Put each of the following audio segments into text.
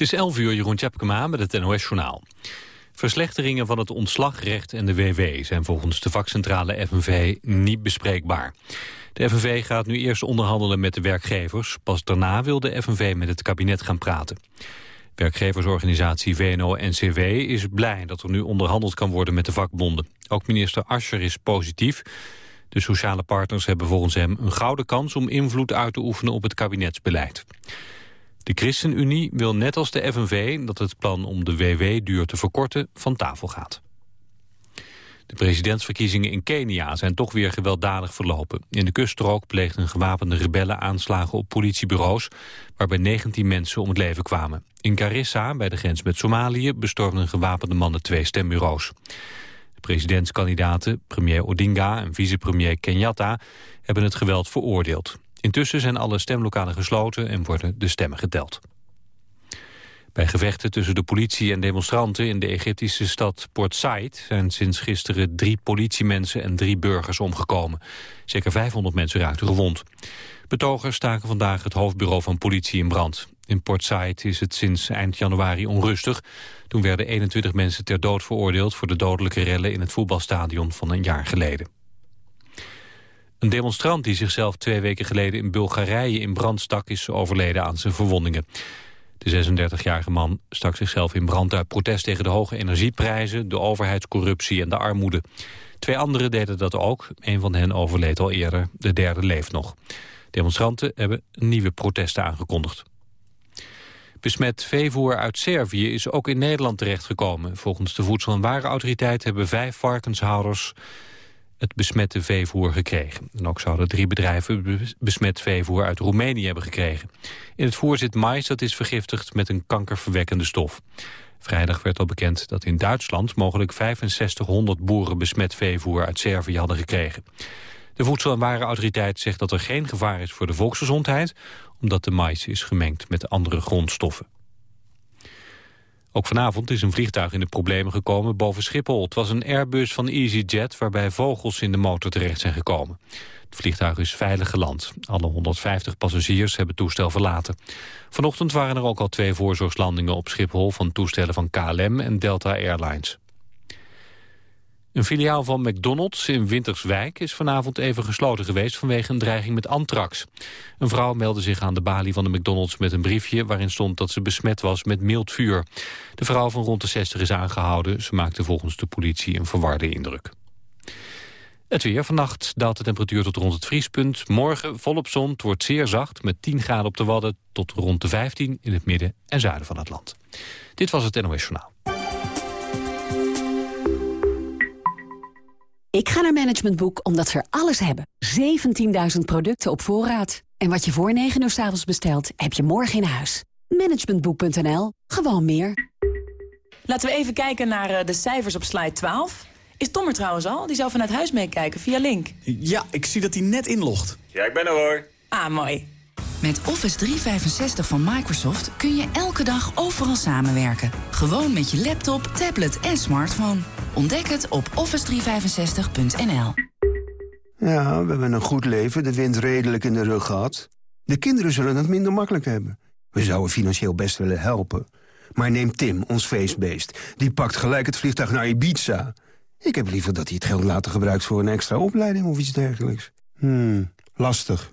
Het is 11 uur, Jeroen Tjepkema met het NOS-journaal. Verslechteringen van het ontslagrecht en de WW zijn volgens de vakcentrale FNV niet bespreekbaar. De FNV gaat nu eerst onderhandelen met de werkgevers. Pas daarna wil de FNV met het kabinet gaan praten. Werkgeversorganisatie VNO-NCW is blij dat er nu onderhandeld kan worden met de vakbonden. Ook minister Ascher is positief. De sociale partners hebben volgens hem een gouden kans om invloed uit te oefenen op het kabinetsbeleid. De ChristenUnie wil net als de FNV dat het plan om de WW-duur te verkorten van tafel gaat. De presidentsverkiezingen in Kenia zijn toch weer gewelddadig verlopen. In de kuststrook pleegden gewapende rebellen aanslagen op politiebureaus... waarbij 19 mensen om het leven kwamen. In Garissa, bij de grens met Somalië, bestormden gewapende mannen twee stembureaus. De presidentskandidaten, premier Odinga en vicepremier Kenyatta... hebben het geweld veroordeeld. Intussen zijn alle stemlokalen gesloten en worden de stemmen geteld. Bij gevechten tussen de politie en demonstranten in de Egyptische stad Port Said zijn sinds gisteren drie politiemensen en drie burgers omgekomen. Zeker 500 mensen raakten gewond. Betogers staken vandaag het hoofdbureau van politie in brand. In Port Said is het sinds eind januari onrustig. Toen werden 21 mensen ter dood veroordeeld voor de dodelijke rellen in het voetbalstadion van een jaar geleden. Een demonstrant die zichzelf twee weken geleden in Bulgarije in brand stak... is overleden aan zijn verwondingen. De 36-jarige man stak zichzelf in brand uit protest tegen de hoge energieprijzen... de overheidscorruptie en de armoede. Twee anderen deden dat ook. Een van hen overleed al eerder, de derde leeft nog. Demonstranten hebben nieuwe protesten aangekondigd. Besmet veevoer uit Servië is ook in Nederland terechtgekomen. Volgens de Voedsel- en Warenautoriteit hebben vijf varkenshouders het besmette veevoer gekregen. En ook zouden drie bedrijven besmet veevoer uit Roemenië hebben gekregen. In het voer zit mais dat is vergiftigd met een kankerverwekkende stof. Vrijdag werd al bekend dat in Duitsland mogelijk 6500 boeren besmet veevoer uit Servië hadden gekregen. De Voedsel- en Warenautoriteit zegt dat er geen gevaar is voor de volksgezondheid, omdat de mais is gemengd met andere grondstoffen. Ook vanavond is een vliegtuig in de problemen gekomen boven Schiphol. Het was een Airbus van EasyJet waarbij vogels in de motor terecht zijn gekomen. Het vliegtuig is veilig geland. Alle 150 passagiers hebben toestel verlaten. Vanochtend waren er ook al twee voorzorgslandingen op Schiphol... van toestellen van KLM en Delta Airlines. Een filiaal van McDonald's in Winterswijk is vanavond even gesloten geweest vanwege een dreiging met antrax. Een vrouw meldde zich aan de balie van de McDonald's met een briefje waarin stond dat ze besmet was met mild vuur. De vrouw van rond de 60 is aangehouden. Ze maakte volgens de politie een verwarde indruk. Het weer. Vannacht daalt de temperatuur tot rond het vriespunt. Morgen volop zon. Het wordt zeer zacht met 10 graden op de Wadden tot rond de 15 in het midden en zuiden van het land. Dit was het NOS Journaal. Ik ga naar Management Boek omdat ze er alles hebben. 17.000 producten op voorraad. En wat je voor 9 uur s avonds bestelt, heb je morgen in huis. Managementboek.nl. Gewoon meer. Laten we even kijken naar eh, de cijfers op slide 12. Is Tom er trouwens al? Die zou vanuit huis meekijken via Link. Ja, ik zie dat hij net inlogt. Ja, ik ben er hoor. Ah, mooi. Met Office 365 van Microsoft kun je elke dag overal samenwerken. Gewoon met je laptop, tablet en smartphone. Ontdek het op office365.nl. Ja, we hebben een goed leven, de wind redelijk in de rug gehad. De kinderen zullen het minder makkelijk hebben. We zouden financieel best willen helpen. Maar neem Tim, ons feestbeest. Die pakt gelijk het vliegtuig naar Ibiza. Ik heb liever dat hij het geld later gebruikt voor een extra opleiding of iets dergelijks. Hmm, lastig.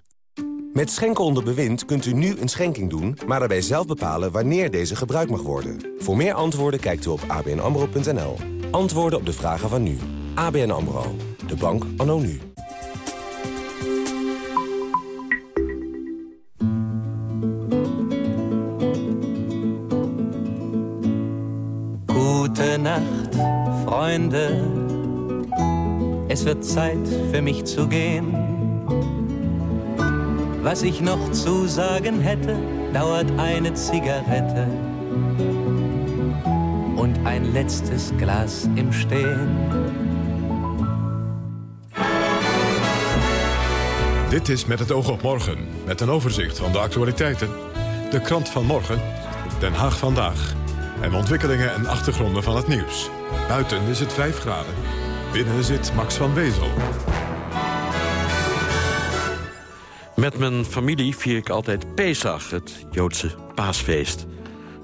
Met Schenken onder bewind kunt u nu een schenking doen... maar daarbij zelf bepalen wanneer deze gebruikt mag worden. Voor meer antwoorden kijkt u op abnamro.nl. Antwoorden op de vragen van nu. ABN AMRO. De bank anno nu. Nacht, Freunde. Es wird Zeit für mich zu gehen. Was ich noch zu sagen hätte, dauert eine Zigarette und ein letztes Glas im Stehen. Dit is Met het oog op morgen, met een overzicht van de actualiteiten. De krant van morgen, Den Haag vandaag. En ontwikkelingen en achtergronden van het nieuws. Buiten is het 5 graden. Binnen zit Max van Wezel. Met mijn familie vier ik altijd Pesach, het Joodse paasfeest.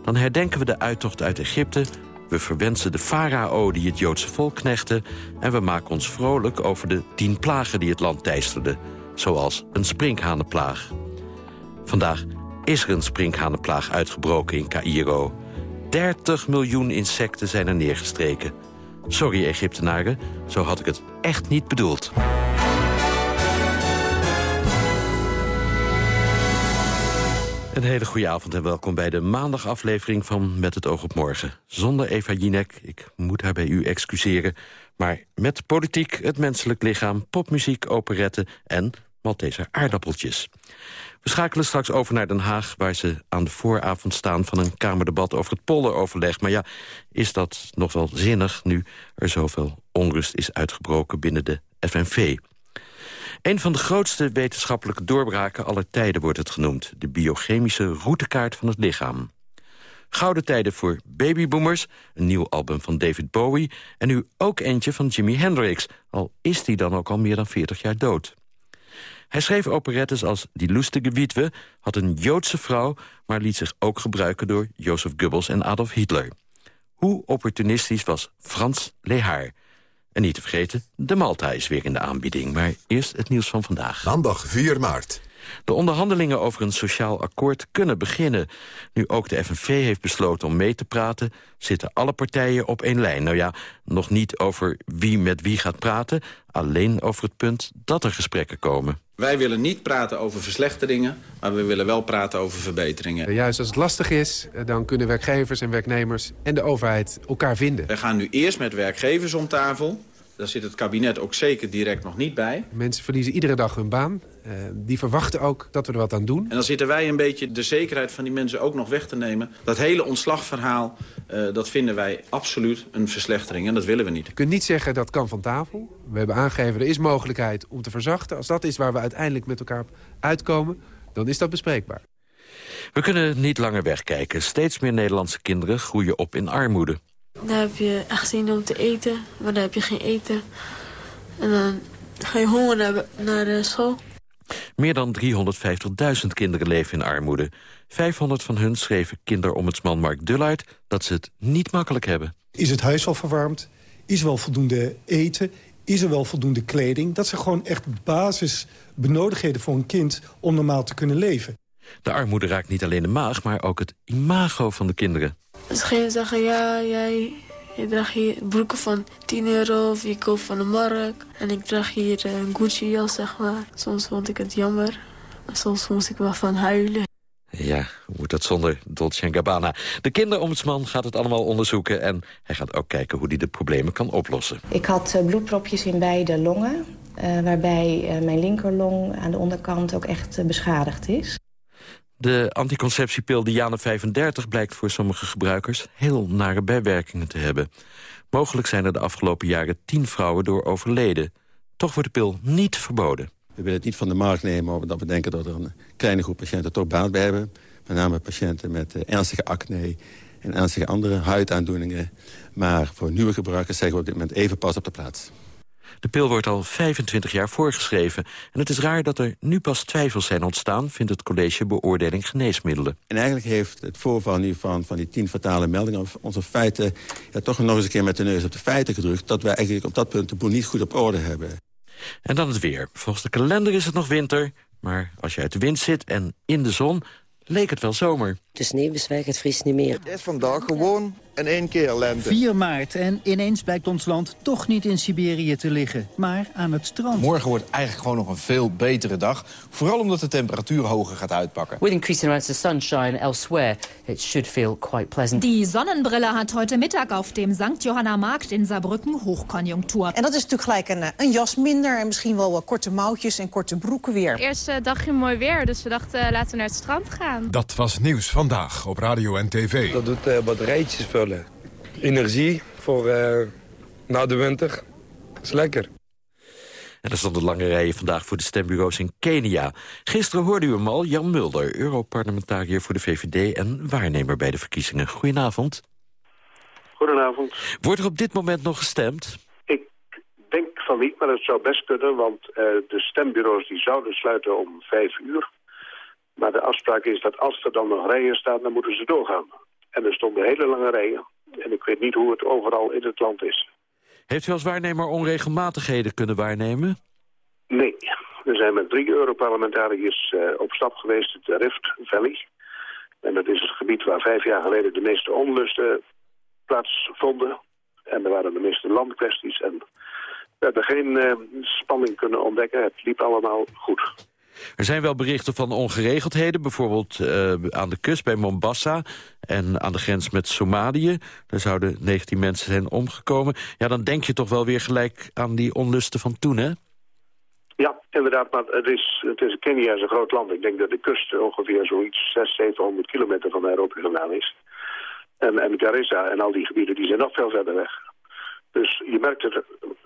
Dan herdenken we de uittocht uit Egypte... we verwensen de farao die het Joodse volk knechtte... en we maken ons vrolijk over de tien plagen die het land teisterden... zoals een sprinkhanenplaag. Vandaag is er een sprinkhanenplaag uitgebroken in Cairo. 30 miljoen insecten zijn er neergestreken. Sorry, Egyptenaren, zo had ik het echt niet bedoeld. Een hele goede avond en welkom bij de maandagaflevering van Met het oog op morgen. Zonder Eva Jinek, ik moet haar bij u excuseren... maar met politiek, het menselijk lichaam, popmuziek, operetten... en Malteser aardappeltjes. We schakelen straks over naar Den Haag... waar ze aan de vooravond staan van een Kamerdebat over het pollenoverleg. Maar ja, is dat nog wel zinnig nu er zoveel onrust is uitgebroken binnen de FNV? Een van de grootste wetenschappelijke doorbraken aller tijden wordt het genoemd. De biochemische routekaart van het lichaam. Gouden tijden voor babyboomers, een nieuw album van David Bowie... en nu ook eentje van Jimi Hendrix, al is die dan ook al meer dan 40 jaar dood. Hij schreef operettes als Die lustige Witwe, had een Joodse vrouw... maar liet zich ook gebruiken door Jozef Goebbels en Adolf Hitler. Hoe opportunistisch was Frans Lehaar? En niet te vergeten, de Malta is weer in de aanbieding. Maar eerst het nieuws van vandaag. Maandag 4 maart. De onderhandelingen over een sociaal akkoord kunnen beginnen. Nu ook de FNV heeft besloten om mee te praten... zitten alle partijen op één lijn. Nou ja, nog niet over wie met wie gaat praten... alleen over het punt dat er gesprekken komen. Wij willen niet praten over verslechteringen, maar we willen wel praten over verbeteringen. Juist als het lastig is, eh, dan kunnen werkgevers en werknemers en de overheid elkaar vinden. We gaan nu eerst met werkgevers om tafel. Daar zit het kabinet ook zeker direct nog niet bij. Mensen verliezen iedere dag hun baan. Uh, die verwachten ook dat we er wat aan doen. En dan zitten wij een beetje de zekerheid van die mensen ook nog weg te nemen. Dat hele ontslagverhaal, uh, dat vinden wij absoluut een verslechtering. En dat willen we niet. Je kunt niet zeggen dat kan van tafel. We hebben aangegeven, er is mogelijkheid om te verzachten. Als dat is waar we uiteindelijk met elkaar uitkomen, dan is dat bespreekbaar. We kunnen niet langer wegkijken. Steeds meer Nederlandse kinderen groeien op in armoede. Daar heb je echt zin om te eten, maar daar heb je geen eten. En dan ga je honger hebben naar de school. Meer dan 350.000 kinderen leven in armoede. 500 van hun schreven kinderombudsman Mark Dullaert dat ze het niet makkelijk hebben. Is het huis al verwarmd? Is er wel voldoende eten? Is er wel voldoende kleding? Dat zijn gewoon echt basisbenodigdheden voor een kind om normaal te kunnen leven. De armoede raakt niet alleen de maag, maar ook het imago van de kinderen. Ze gingen zeggen, ja, jij je draagt hier broeken van 10 euro of je koopt van de markt. En ik draag hier een Gucci-jas, zeg maar. Soms vond ik het jammer. En soms moest ik wel van huilen. Ja, hoe moet dat zonder Dolce Gabbana? De kinderombudsman gaat het allemaal onderzoeken... en hij gaat ook kijken hoe hij de problemen kan oplossen. Ik had bloedpropjes in beide longen... Uh, waarbij uh, mijn linkerlong aan de onderkant ook echt uh, beschadigd is. De anticonceptiepil Diane 35 blijkt voor sommige gebruikers heel nare bijwerkingen te hebben. Mogelijk zijn er de afgelopen jaren tien vrouwen door overleden. Toch wordt de pil niet verboden. We willen het niet van de markt nemen omdat we denken dat er een kleine groep patiënten toch baat bij hebben. Met name patiënten met ernstige acne en ernstige andere huidaandoeningen. Maar voor nieuwe gebruikers zeggen we op dit moment even pas op de plaats. De pil wordt al 25 jaar voorgeschreven. En het is raar dat er nu pas twijfels zijn ontstaan... vindt het college beoordeling geneesmiddelen. En eigenlijk heeft het voorval nu van, van die tien fatale meldingen... onze feiten ja, toch nog eens een keer met de neus op de feiten gedrukt... dat wij eigenlijk op dat punt de boel niet goed op orde hebben. En dan het weer. Volgens de kalender is het nog winter... maar als je uit de wind zit en in de zon, leek het wel zomer. De sneeuw is weg, het vriest niet meer. Het is vandaag gewoon in één keer lente. 4 maart en ineens blijkt ons land toch niet in Siberië te liggen, maar aan het strand. Morgen wordt eigenlijk gewoon nog een veel betere dag. Vooral omdat de temperatuur hoger gaat uitpakken. With increasing amounts of sunshine elsewhere, it should feel quite pleasant. Die Sonnenbrille hat heute Mittag auf dem St. Johanna Markt in Saarbrücken Hochkonjunktur. En dat is natuurlijk gelijk een, een jas minder en misschien wel korte mouwtjes en korte broeken weer. Eerste dagje mooi weer, dus we dachten laten we naar het strand gaan. Dat was nieuws vandaag op radio en tv. Dat doet uh, batterijtjes vullen. Energie voor uh, na de winter. Dat is lekker. En er stonden lange rijen vandaag voor de stembureaus in Kenia. Gisteren hoorde u hem al, Jan Mulder, Europarlementariër voor de VVD... en waarnemer bij de verkiezingen. Goedenavond. Goedenavond. Wordt er op dit moment nog gestemd? Ik denk van niet, maar het zou best kunnen... want uh, de stembureaus die zouden sluiten om vijf uur. Maar de afspraak is dat als er dan nog rijen staan, dan moeten ze doorgaan. En er stonden hele lange rijen. En ik weet niet hoe het overal in het land is. Heeft u als waarnemer onregelmatigheden kunnen waarnemen? Nee. We zijn met drie Europarlementariërs uh, op stap geweest, het Rift Valley. En dat is het gebied waar vijf jaar geleden de meeste onlusten plaatsvonden. En er waren de meeste landkwesties. En we hebben geen uh, spanning kunnen ontdekken. Het liep allemaal goed. Er zijn wel berichten van ongeregeldheden, bijvoorbeeld uh, aan de kust bij Mombasa en aan de grens met Somalië. Daar zouden 19 mensen zijn omgekomen. Ja, dan denk je toch wel weer gelijk aan die onlusten van toen, hè? Ja, inderdaad, maar het is, het is, Kenia is een groot land. Ik denk dat de kust ongeveer zoiets 600, 700 kilometer van Nairobi vandaan is. En, en Garissa en al die gebieden die zijn nog veel verder weg. Dus je merkt het,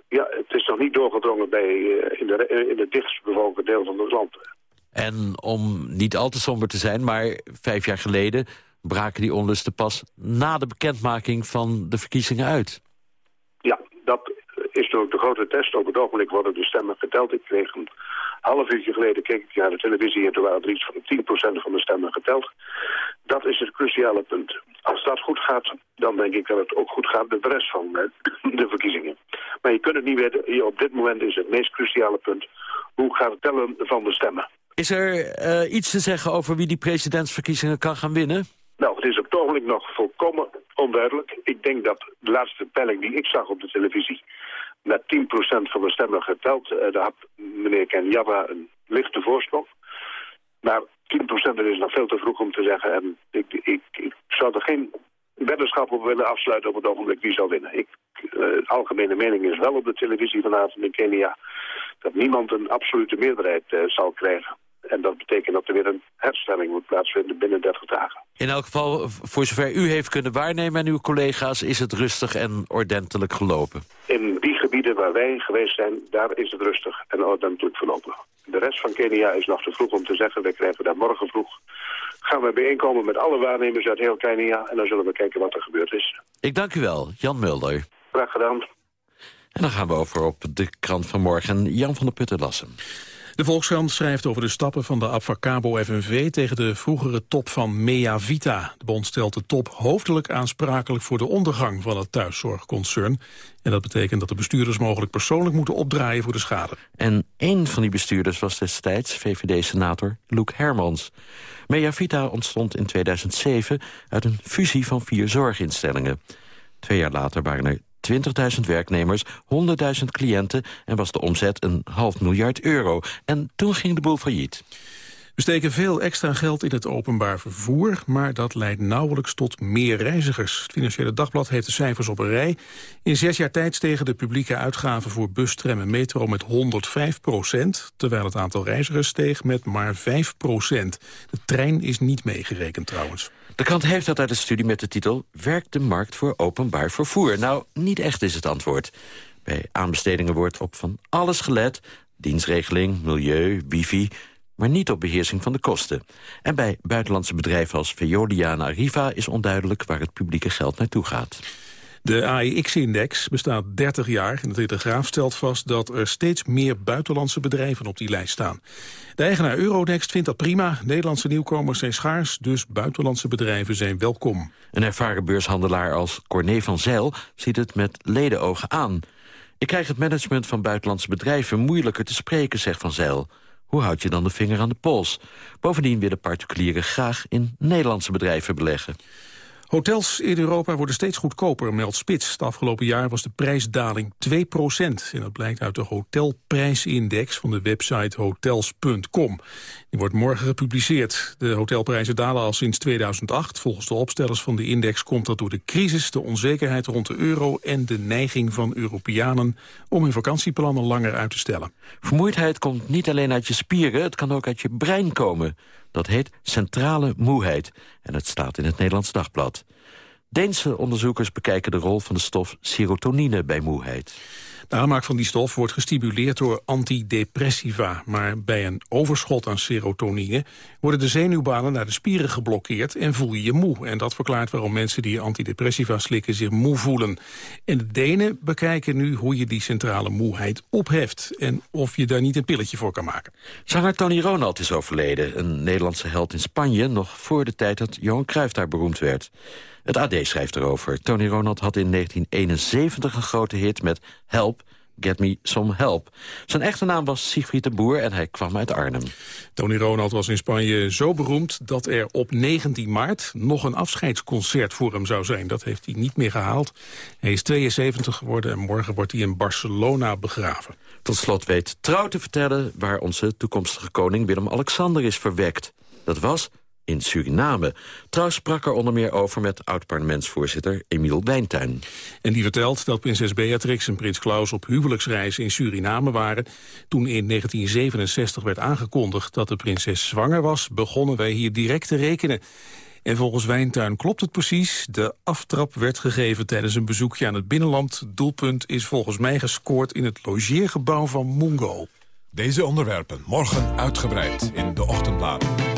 ja, het is nog niet doorgedrongen bij, uh, in, de, in het dichtst bevolkte deel van het land. En om niet al te somber te zijn, maar vijf jaar geleden braken die onlusten pas na de bekendmaking van de verkiezingen uit. Ja, dat is ook de grote test. Op het ogenblik worden de stemmen geteld. Ik kreeg een half uurtje geleden keek ik naar de televisie en toen waren er iets van 10% van de stemmen geteld. Dat is het cruciale punt. Als dat goed gaat, dan denk ik dat het ook goed gaat met de rest van de verkiezingen. Maar je kunt het niet weten. Op dit moment is het meest cruciale punt. Hoe gaat het tellen van de stemmen? Is er uh, iets te zeggen over wie die presidentsverkiezingen kan gaan winnen? Nou, het is op het ogenblik nog volkomen onduidelijk. Ik denk dat de laatste peiling die ik zag op de televisie... met 10% van de stemmen geteld, uh, daar had meneer Kenjava een lichte voorsprong. Maar 10% is nog veel te vroeg om te zeggen. En ik, ik, ik zou er geen weddenschap op willen afsluiten op het ogenblik wie zal winnen. Ik, uh, algemene mening is wel op de televisie vanavond in Kenia... dat niemand een absolute meerderheid uh, zal krijgen. En dat betekent dat er weer een herstelling moet plaatsvinden binnen 30 dagen. In elk geval, voor zover u heeft kunnen waarnemen en uw collega's... is het rustig en ordentelijk gelopen? In die gebieden waar wij geweest zijn, daar is het rustig en ordentelijk verlopen. De rest van Kenia is nog te vroeg om te zeggen. Wij krijgen daar morgen vroeg. Gaan we bijeenkomen met alle waarnemers uit heel Kenia... en dan zullen we kijken wat er gebeurd is. Ik dank u wel, Jan Mulder. Graag gedaan. En dan gaan we over op de krant van morgen. Jan van der Putten lassen. De Volkskrant schrijft over de stappen van de Abfacabo FNV tegen de vroegere top van Mea Vita. De bond stelt de top hoofdelijk aansprakelijk voor de ondergang van het thuiszorgconcern. En dat betekent dat de bestuurders mogelijk persoonlijk moeten opdraaien voor de schade. En één van die bestuurders was destijds VVD-senator Luc Hermans. Mea Vita ontstond in 2007 uit een fusie van vier zorginstellingen. Twee jaar later waren er 20.000 werknemers, 100.000 cliënten... en was de omzet een half miljard euro. En toen ging de boel failliet. We steken veel extra geld in het openbaar vervoer... maar dat leidt nauwelijks tot meer reizigers. Het Financiële Dagblad heeft de cijfers op een rij. In zes jaar tijd stegen de publieke uitgaven voor bus, tram en metro met 105 procent... terwijl het aantal reizigers steeg met maar 5 procent. De trein is niet meegerekend trouwens. De krant heeft dat uit een studie met de titel... Werkt de markt voor openbaar vervoer? Nou, niet echt is het antwoord. Bij aanbestedingen wordt op van alles gelet. Dienstregeling, milieu, wifi maar niet op beheersing van de kosten. En bij buitenlandse bedrijven als Veolia en Arriva is onduidelijk waar het publieke geld naartoe gaat. De AEX-index bestaat 30 jaar en de Telegraaf stelt vast dat er steeds meer buitenlandse bedrijven op die lijst staan. De eigenaar Euronext vindt dat prima. Nederlandse nieuwkomers zijn schaars, dus buitenlandse bedrijven zijn welkom. Een ervaren beurshandelaar als Corné van Zijl ziet het met ledenogen aan. Ik krijg het management van buitenlandse bedrijven moeilijker te spreken, zegt Van Zijl. Hoe houd je dan de vinger aan de pols? Bovendien willen particulieren graag in Nederlandse bedrijven beleggen. Hotels in Europa worden steeds goedkoper, meldt Spits. Het afgelopen jaar was de prijsdaling 2% En dat blijkt uit de hotelprijsindex van de website hotels.com. Die wordt morgen gepubliceerd. De hotelprijzen dalen al sinds 2008. Volgens de opstellers van de index komt dat door de crisis... de onzekerheid rond de euro en de neiging van Europeanen... om hun vakantieplannen langer uit te stellen. Vermoeidheid komt niet alleen uit je spieren, het kan ook uit je brein komen. Dat heet centrale moeheid en het staat in het Nederlands Dagblad. Deense onderzoekers bekijken de rol van de stof serotonine bij moeheid. De aanmaak van die stof wordt gestimuleerd door antidepressiva. Maar bij een overschot aan serotonine worden de zenuwbanen naar de spieren geblokkeerd en voel je je moe. En dat verklaart waarom mensen die antidepressiva slikken zich moe voelen. En de Denen bekijken nu hoe je die centrale moeheid opheft. En of je daar niet een pilletje voor kan maken. Zanger Tony Ronald is overleden. Een Nederlandse held in Spanje, nog voor de tijd dat Johan Cruijff daar beroemd werd. Het AD schrijft erover. Tony Ronald had in 1971 een grote hit met Help, Get Me Some Help. Zijn echte naam was Siegfried de Boer en hij kwam uit Arnhem. Tony Ronald was in Spanje zo beroemd dat er op 19 maart nog een afscheidsconcert voor hem zou zijn. Dat heeft hij niet meer gehaald. Hij is 72 geworden en morgen wordt hij in Barcelona begraven. Tot slot weet Trouw te vertellen waar onze toekomstige koning Willem-Alexander is verwekt. Dat was in Suriname. Trouw sprak er onder meer over met oud-parlementsvoorzitter Emiel Wijntuin. En die vertelt dat prinses Beatrix en prins Klaus op huwelijksreis in Suriname waren. Toen in 1967 werd aangekondigd dat de prinses zwanger was... begonnen wij hier direct te rekenen. En volgens Wijntuin klopt het precies. De aftrap werd gegeven tijdens een bezoekje aan het binnenland. Doelpunt is volgens mij gescoord in het logeergebouw van Mungo. Deze onderwerpen morgen uitgebreid in de ochtendbladen.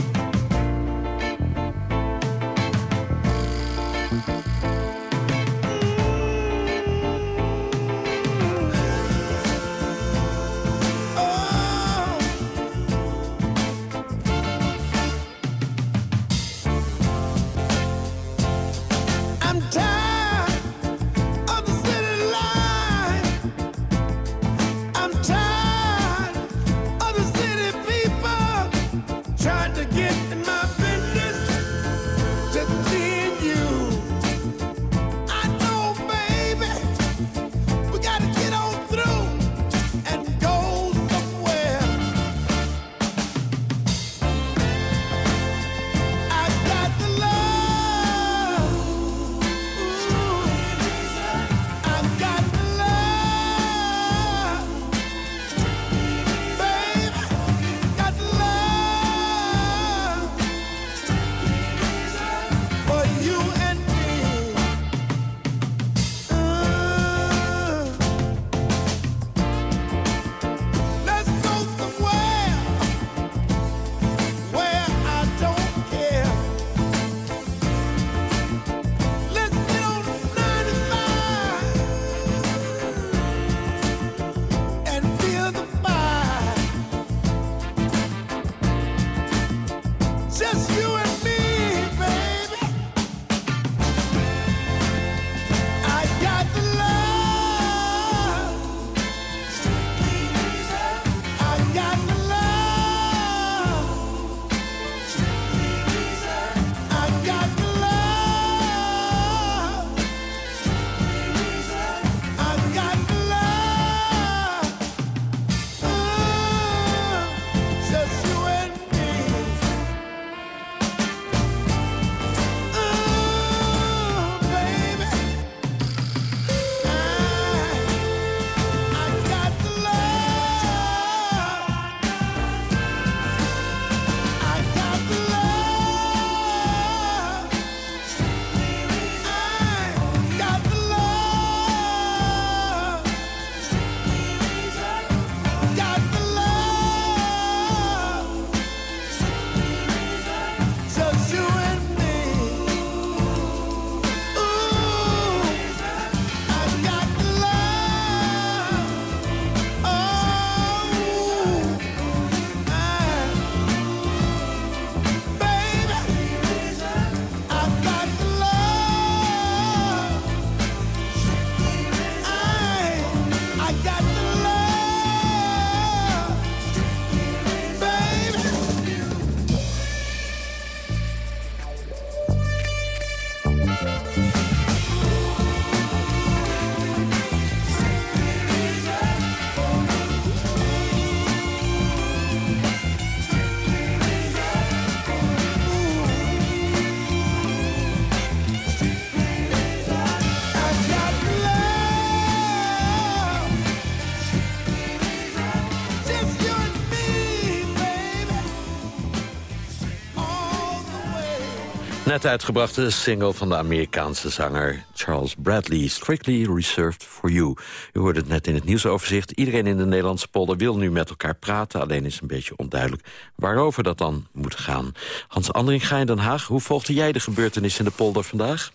Net uitgebrachte single van de Amerikaanse zanger Charles Bradley... Strictly Reserved for You. U hoorde het net in het nieuwsoverzicht. Iedereen in de Nederlandse polder wil nu met elkaar praten... alleen is een beetje onduidelijk waarover dat dan moet gaan. Hans Andringa in Den Haag, hoe volgde jij de gebeurtenissen in de polder vandaag?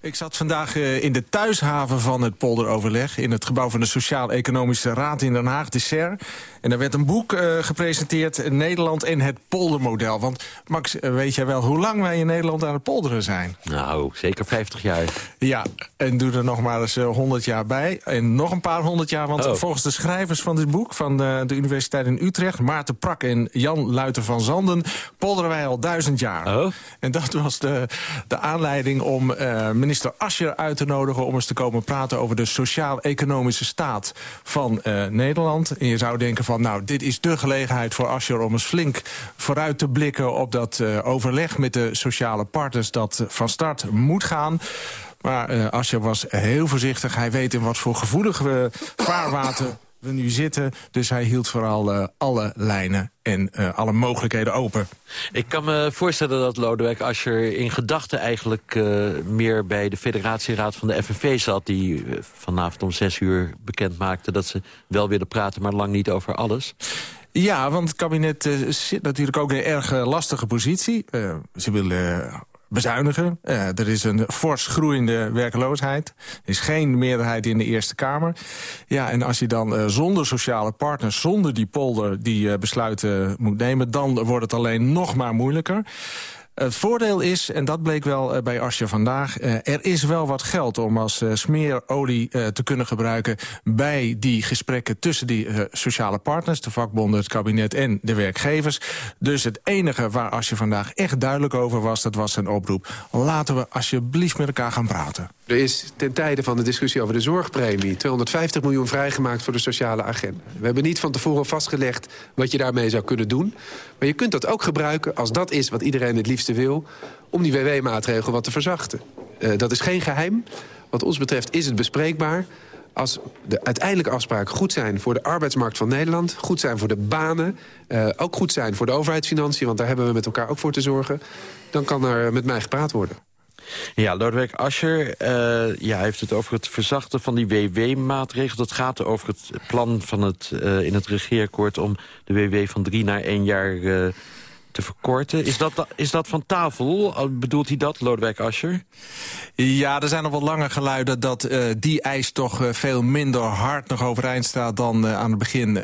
Ik zat vandaag uh, in de thuishaven van het polderoverleg... in het gebouw van de Sociaal-Economische Raad in Den Haag, de SER. En er werd een boek uh, gepresenteerd, Nederland en het poldermodel. Want Max, weet jij wel hoe lang wij in Nederland aan het polderen zijn? Nou, zeker 50 jaar. Ja, en doe er nog maar eens 100 jaar bij. En nog een paar honderd jaar, want oh. volgens de schrijvers van dit boek... van de, de Universiteit in Utrecht, Maarten Prak en Jan Luiter van Zanden... polderen wij al duizend jaar. Oh. En dat was de, de aanleiding om uh, minister Ascher uit te nodigen... om eens te komen praten over de sociaal-economische staat van uh, Nederland. En je zou denken van, nou, dit is de gelegenheid voor Ascher... om eens flink vooruit te blikken op dat uh, overleg met de sociale partners... dat van start moet gaan. Maar uh, Ascher was heel voorzichtig. Hij weet in wat voor gevoelige vaarwater we nu zitten. Dus hij hield vooral uh, alle lijnen en uh, alle mogelijkheden open. Ik kan me voorstellen dat Lodewijk Asscher in gedachten eigenlijk uh, meer bij de federatieraad van de FNV zat... die vanavond om zes uur bekend maakte dat ze wel willen praten... maar lang niet over alles. Ja, want het kabinet uh, zit natuurlijk ook in een erg lastige positie. Uh, ze willen bezuinigen. Uh, er is een fors groeiende werkloosheid. Er is geen meerderheid in de Eerste Kamer. Ja, en als je dan uh, zonder sociale partners, zonder die polder... die uh, besluiten moet nemen, dan wordt het alleen nog maar moeilijker. Het voordeel is, en dat bleek wel uh, bij Asje vandaag... Uh, er is wel wat geld om als uh, smeerolie te kunnen gebruiken... bij die gesprekken tussen die sociale partners... de vakbonden, het kabinet en de werkgevers. Dus het enige waar Asje vandaag echt duidelijk over was... dat was zijn oproep. Laten we alsjeblieft met elkaar gaan praten. Er is ten tijde van de discussie over de zorgpremie... 250 miljoen vrijgemaakt voor de sociale agenda. We hebben niet van tevoren vastgelegd wat je daarmee zou kunnen doen. Maar je kunt dat ook gebruiken als dat is wat iedereen het wil... om die WW-maatregel wat te verzachten. Uh, dat is geen geheim. Wat ons betreft is het bespreekbaar als de uiteindelijke afspraken goed zijn voor de arbeidsmarkt van Nederland... goed zijn voor de banen, uh, ook goed zijn voor de overheidsfinanciën... want daar hebben we met elkaar ook voor te zorgen... dan kan er met mij gepraat worden. Ja, Lodewijk Asscher uh, ja, heeft het over het verzachten van die WW-maatregel. Dat gaat over het plan van het, uh, in het regeerakkoord... om de WW van drie naar één jaar uh, te verkorten. Is dat, is dat van tafel? Bedoelt hij dat, Lodewijk Asscher? Ja, er zijn nog wel lange geluiden dat uh, die eis toch uh, veel minder hard nog overeind staat dan uh, aan het begin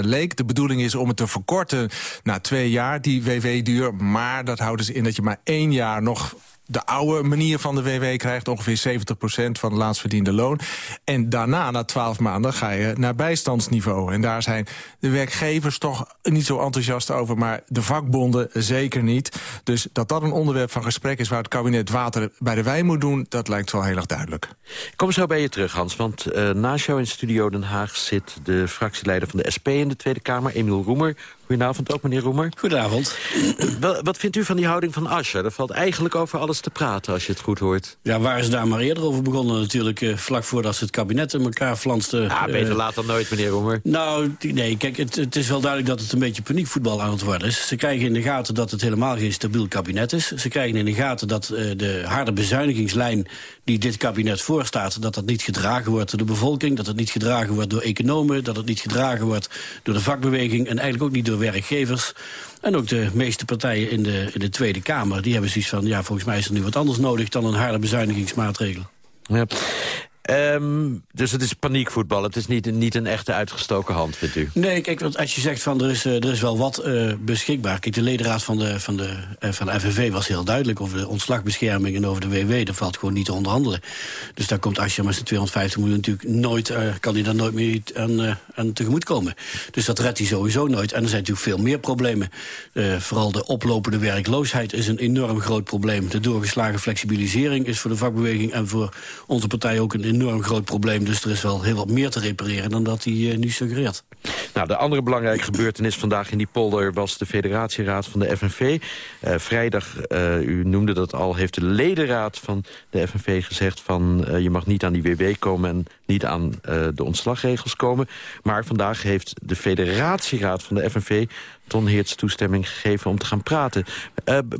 leek. De bedoeling is om het te verkorten na twee jaar, die WW-duur. Maar dat houdt dus in dat je maar één jaar nog de oude manier van de WW krijgt ongeveer 70% van het laatst verdiende loon. En daarna, na 12 maanden, ga je naar bijstandsniveau. En daar zijn de werkgevers toch niet zo enthousiast over... maar de vakbonden zeker niet. Dus dat dat een onderwerp van gesprek is... waar het kabinet water bij de wijn moet doen, dat lijkt wel heel erg duidelijk. Ik kom zo bij je terug, Hans, want uh, naast jou in Studio Den Haag... zit de fractieleider van de SP in de Tweede Kamer, Emiel Roemer... Goedenavond ook, meneer Roemer. Goedenavond. Wat vindt u van die houding van Asscher? Er valt eigenlijk over alles te praten, als je het goed hoort. Ja, waar is daar maar eerder over begonnen natuurlijk... Eh, vlak voordat ze het kabinet in elkaar flansten. Ja, beter uh, laat dan nooit, meneer Roemer. Nou, nee, kijk, het, het, is wel duidelijk dat het een beetje paniekvoetbal aan het worden is. Ze krijgen in de gaten dat het helemaal geen stabiel kabinet is. Ze krijgen in de gaten dat uh, de harde bezuinigingslijn die dit kabinet voorstaat... dat dat niet gedragen wordt door de bevolking... dat het niet gedragen wordt door economen... dat het niet gedragen wordt door de vakbeweging... en eigenlijk ook niet door werkgevers. En ook de meeste partijen in de, in de Tweede Kamer... die hebben zoiets van, ja, volgens mij is er nu wat anders nodig... dan een harde bezuinigingsmaatregel. Ja. Um, dus het is paniekvoetbal. Het is niet, niet een echte uitgestoken hand, vindt u? Nee, kijk, want als je zegt van er is, er is wel wat uh, beschikbaar. Kijk, de ledenraad van de, van, de, uh, van FNV was heel duidelijk over de ontslagbescherming en over de WW. Dat valt gewoon niet te onderhandelen. Dus daar komt als je met zijn 250 miljoen natuurlijk nooit, kan hij daar nooit meer aan, aan tegemoet komen. Dus dat redt hij sowieso nooit. En er zijn natuurlijk veel meer problemen. vooral de oplopende werkloosheid is een enorm groot probleem. De doorgeslagen flexibilisering is voor de vakbeweging en voor onze partij ook een enorm groot probleem. Dus er is wel heel wat meer te repareren dan dat hij nu suggereert. Nou, de andere belangrijke gebeurtenis vandaag in die polder... was de federatieraad van de FNV. vrijdag, u noemde dat al, heeft de ledenraad van de FNV gezegd... van je mag niet aan die WW komen en niet aan de ontslagregels komen. Maar vandaag heeft de federatieraad van de FNV Ton Heerts toestemming gegeven om te gaan praten.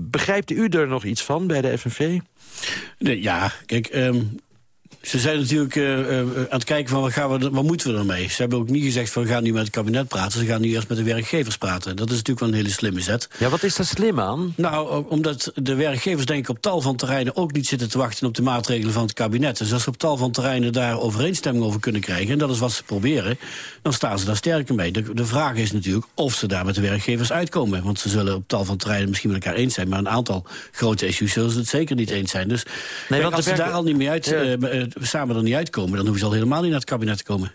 Begrijpt u er nog iets van bij de FNV? Nee, ja, kijk, um, ze zijn natuurlijk uh, uh, aan het kijken van wat, gaan we, wat moeten we ermee. Ze hebben ook niet gezegd van we gaan nu met het kabinet praten. Ze gaan nu eerst met de werkgevers praten. Dat is natuurlijk wel een hele slimme zet. Ja, wat is daar slim aan? Nou, omdat de werkgevers denk ik op tal van terreinen ook niet zitten te wachten op de maatregelen van het kabinet. Dus als ze op tal van terreinen daar overeenstemming over kunnen krijgen, en dat is wat ze proberen, dan staan ze daar sterker mee. De, de vraag is natuurlijk of ze daar met de werkgevers uitkomen. Want ze zullen op tal van terreinen misschien met elkaar eens zijn, maar een aantal grote issues zullen ze het zeker niet eens zijn. Dus nee, als ze daar al niet mee uit, ja. uh, samen er niet uitkomen... dan hoeven ze al helemaal niet naar het kabinet te komen.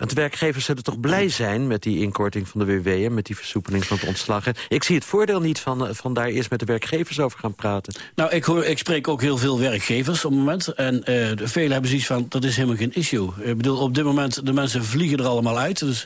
Want werkgevers zullen toch blij zijn met die inkorting van de WW... en met die versoepeling van het ontslag. Ik zie het voordeel niet van, eh, van daar eerst met de werkgevers over gaan praten. Nou, ik, hoor, ik spreek ook heel veel werkgevers op het moment. En uh, velen hebben zoiets van, dat is helemaal geen issue. Ik bedoel, op dit moment, de mensen vliegen er allemaal uit. Dus,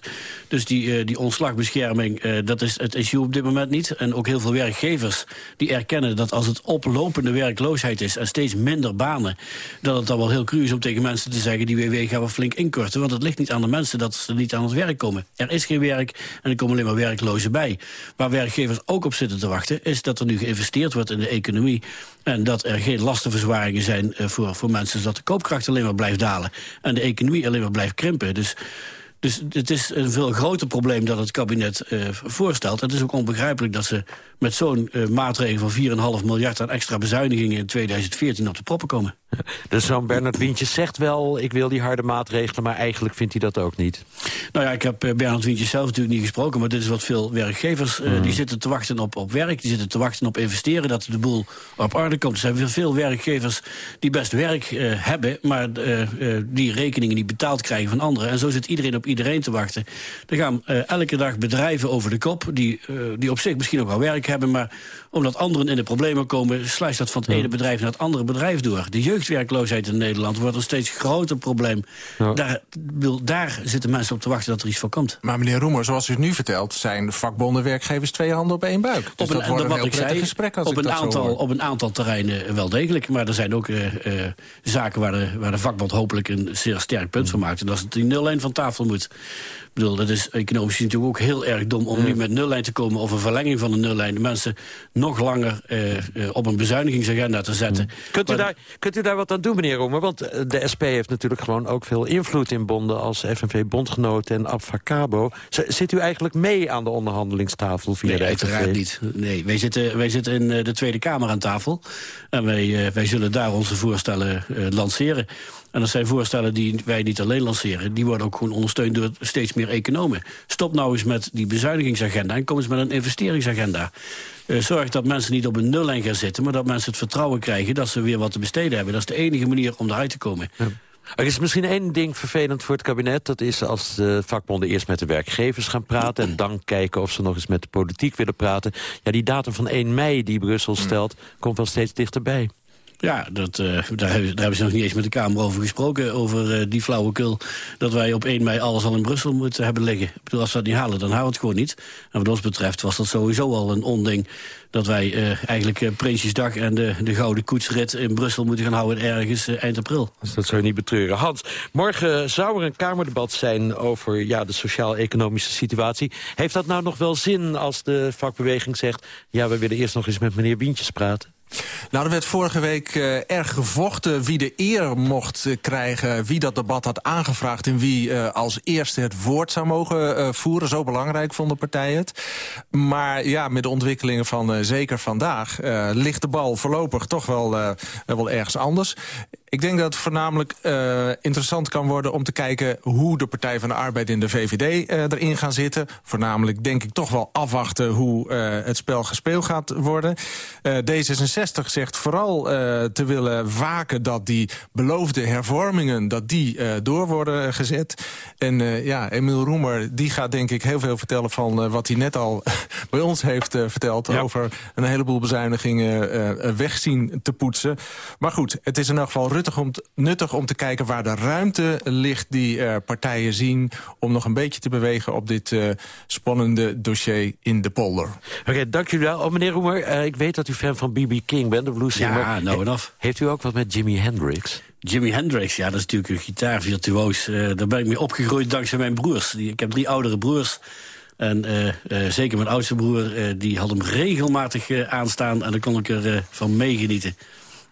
dus die, uh, die ontslagbescherming, dat is het issue op dit moment niet. En ook heel veel werkgevers die erkennen dat als het oplopende werkloosheid is... en steeds minder banen, dat het dan wel heel cru is om tegen mensen te zeggen... die WW gaan we flink inkorten, want het ligt niet aan de mensen dat ze niet aan het werk komen. Er is geen werk en er komen alleen maar werklozen bij. Waar werkgevers ook op zitten te wachten... is dat er nu geïnvesteerd wordt in de economie... en dat er geen lastenverzwaringen zijn eh, voor, voor mensen... zodat de koopkracht alleen maar blijft dalen... en de economie alleen maar blijft krimpen. Dus dus het is een veel groter probleem dat het kabinet uh, voorstelt. Het is ook onbegrijpelijk dat ze met zo'n uh, maatregel van 4,5 miljard... aan extra bezuinigingen in 2014 op de proppen komen. Dus zo'n Bernard Wientjes zegt wel, ik wil die harde maatregelen... maar eigenlijk vindt hij dat ook niet. Nou ja, ik heb uh, Bernard Wientjes zelf natuurlijk niet gesproken... maar dit is wat veel werkgevers, mm. die zitten te wachten op, op werk... die zitten te wachten op investeren, dat de boel op orde komt. Er zijn veel werkgevers die best werk hebben... maar die rekeningen niet betaald krijgen van anderen. En zo zit iedereen op iedereen te wachten. Er gaan elke dag bedrijven over de kop... Die, die op zich misschien ook wel werk hebben... maar omdat anderen in de problemen komen... sluist dat van het ene bedrijf naar het andere bedrijf door. De jeugdwerkloosheid in Nederland wordt een steeds groter probleem. Daar, daar zitten mensen op te wachten dat er iets van komt. Maar meneer Roemer, zoals u het nu vertelt... zijn vakbonden werkgevers twee handen op één buik. Dus op een, op een aantal, Op een aantal terreinen wel degelijk. Maar er zijn ook eh, eh, zaken waar de, waar de vakbond hopelijk een zeer sterk punt van maakt. En als het die 0-1 van tafel moet. Ik bedoel, dat is economisch natuurlijk ook heel erg dom... om ja. nu met 0-1 te komen of een verlenging van de 0 de mensen nog langer eh, eh, op een bezuinigingsagenda te zetten. Mm. Kunt, u daar, kunt u daar wat aan doen, meneer Roemer? Want eh, de SP heeft natuurlijk gewoon ook veel invloed in bonden... als FNV, bondgenoten en Abfacabo. Zit u eigenlijk mee aan de onderhandelingstafel via nee, de uiteraard niet. Nee, wij zitten, wij zitten in de Tweede Kamer aan tafel. En wij, wij zullen daar onze voorstellen lanceren. En dat zijn voorstellen die wij niet alleen lanceren. Die worden ook gewoon ondersteund door steeds meer economen. Stop nou eens met die bezuinigingsagenda en kom eens met een investeringsagenda. Uh, zorg dat mensen niet op een nullijn gaan zitten... maar dat mensen het vertrouwen krijgen dat ze weer wat te besteden hebben. Dat is de enige manier om eruit te komen. Ja. Er is misschien één ding vervelend voor het kabinet. Dat is als de vakbonden eerst met de werkgevers gaan praten... en dan kijken of ze nog eens met de politiek willen praten. Ja, die datum van 1 mei die Brussel stelt... komt wel steeds dichterbij. Ja, dat, uh, daar, hebben ze nog niet eens met de Kamer over gesproken. Over uh, die flauwekul dat wij op 1 mei alles al in Brussel moeten hebben liggen. Ik bedoel, als we dat niet halen, dan houden we het gewoon niet. En wat ons betreft was dat sowieso al een onding... dat wij uh, eigenlijk Prinsjesdag en de, de Gouden Koetsrit in Brussel moeten gaan houden ergens eind april. Dus dat zou je niet betreuren. Hans, morgen zou er een Kamerdebat zijn over ja, de sociaal-economische situatie. Heeft dat nou nog wel zin als de vakbeweging zegt... ja, we willen eerst nog eens met meneer Wientjes praten? Nou, er werd vorige week uh, erg gevochten wie de eer mocht uh, krijgen... wie dat debat had aangevraagd en wie uh, als eerste het woord zou mogen voeren. Zo belangrijk vonden partijen het. Maar ja, met de ontwikkelingen van zeker vandaag... ligt de bal voorlopig toch wel, wel ergens anders. Ik denk dat het voornamelijk uh, interessant kan worden om te kijken... hoe de Partij van de Arbeid in de VVD uh, erin gaan zitten. Voornamelijk denk ik toch wel afwachten hoe uh, het spel gespeeld gaat worden. D66 zegt vooral te willen waken dat die beloofde hervormingen... dat die door worden gezet. En ja, Emiel Roemer die gaat denk ik heel veel vertellen van wat hij net al bij ons heeft verteld... Ja. over een heleboel bezuinigingen wegzien te poetsen. Maar goed, het is in elk geval Rutte nuttig om, te, nuttig om te kijken waar de ruimte ligt... die eh, partijen zien om nog een beetje te bewegen... op dit uh, spannende dossier in de polder. Oké, okay, dank jullie wel. Oh, meneer Roemer, uh, ik weet dat u fan van B.B. King bent, de bluesinger. Ja, nou en af. Heeft u ook wat met Jimi Hendrix? Jimi Hendrix, ja, dat is natuurlijk een gitaarvirtuoos. Uh, daar ben ik mee opgegroeid dankzij mijn broers. Die, ik heb drie oudere broers. En uh, uh, zeker mijn oudste broer, die had hem regelmatig aanstaan... en daar kon ik er van meegenieten.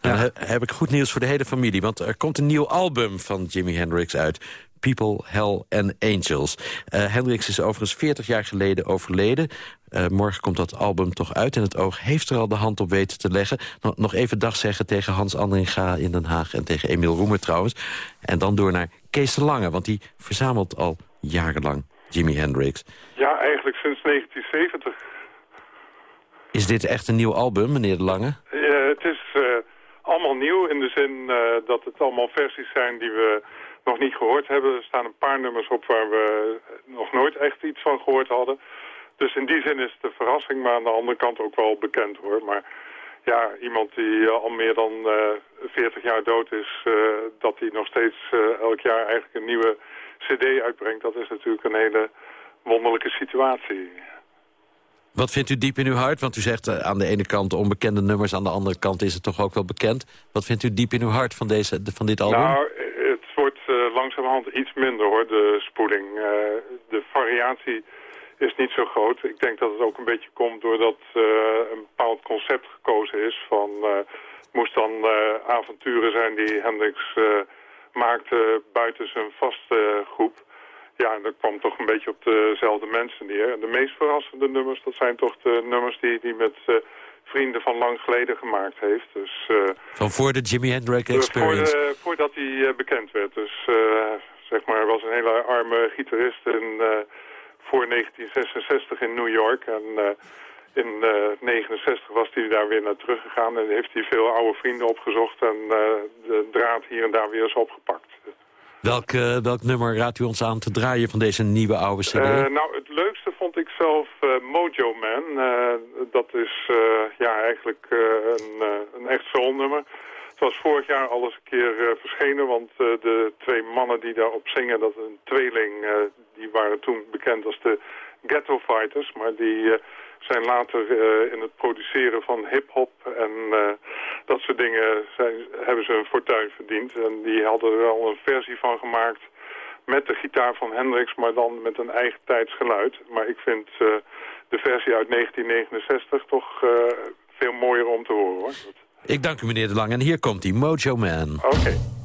Ja. Dan heb ik goed nieuws voor de hele familie. Want er komt een nieuw album van Jimi Hendrix uit. People, Hell and Angels. Uh, Hendrix is overigens 40 jaar geleden overleden. Uh, morgen komt dat album toch uit en het oog heeft er al de hand op weten te leggen. Nog, nog even dag zeggen tegen Hans Andringa in Den Haag... en tegen Emiel Roemer trouwens. En dan door naar Kees de Lange, want die verzamelt al jarenlang Jimi Hendrix. Ja, eigenlijk sinds 1970. Is dit echt een nieuw album, meneer de Lange? Allemaal nieuw in de zin dat het allemaal versies zijn die we nog niet gehoord hebben. Er staan een paar nummers op waar we nog nooit echt iets van gehoord hadden. Dus in die zin is een verrassing, maar aan de andere kant ook wel bekend hoor. Maar ja, iemand die al meer dan uh, 40 jaar dood is, dat hij nog steeds elk jaar eigenlijk een nieuwe cd uitbrengt, dat is natuurlijk een hele wonderlijke situatie. Wat vindt u diep in uw hart? Want u zegt uh, aan de ene kant onbekende nummers, aan de andere kant is het toch ook wel bekend. Wat vindt u diep in uw hart van, deze, van dit album? Nou, het wordt uh, langzamerhand iets minder hoor, de spoeling. Uh, de variatie is niet zo groot. Ik denk dat het ook een beetje komt doordat een bepaald concept gekozen is van... het moest dan avonturen zijn die Hendrix maakte buiten zijn vaste groep. Ja, en dat kwam toch een beetje op dezelfde mensen neer. En de meest verrassende nummers, dat zijn toch de nummers die hij met uh, vrienden van lang geleden gemaakt heeft. Dus, uh, van voor de Jimi Hendrix Experience? Voor de, voordat hij uh, bekend werd. Dus zeg maar, was een hele arme gitarist in, voor 1966 in New York. En in 1969 was hij daar weer naar teruggegaan en heeft hij veel oude vrienden opgezocht en de draad hier en daar weer eens opgepakt. Welk, uh, welk nummer raadt u ons aan te draaien van deze nieuwe oude cd? Uh, nou, het leukste vond ik zelf uh, Mojo Man. dat is ja, eigenlijk een, een echt soulnummer. Het was vorig jaar al eens een keer verschenen, want de twee mannen die daarop zingen, dat een tweeling, die waren toen bekend als de Ghetto Fighters, maar die zijn later uh, in het produceren van hip-hop en uh, dat soort dingen zijn, hebben ze een fortuin verdiend. En die hadden er al een versie van gemaakt met de gitaar van Hendrix, maar dan met een eigen tijdsgeluid. Maar ik vind uh, de versie uit 1969 toch veel mooier om te horen. Hoor. Ik dank u meneer De Lang en hier komt hij, Mojo Man. Oké. Okay.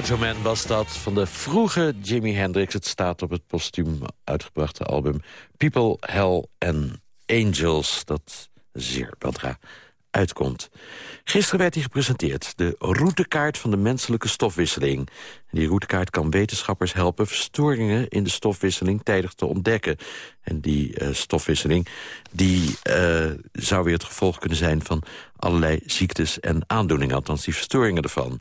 Mojo Man was dat van de vroege Jimi Hendrix. Het staat op het postuum uitgebrachte album People, Hell and Angels. Dat zeer weldra uitkomt. Gisteren werd hij gepresenteerd, de routekaart van de menselijke stofwisseling. Die routekaart kan wetenschappers helpen verstoringen in de stofwisseling tijdig te ontdekken. En die uh, stofwisseling die, uh, zou weer het gevolg kunnen zijn van allerlei ziektes en aandoeningen. Althans, die verstoringen ervan.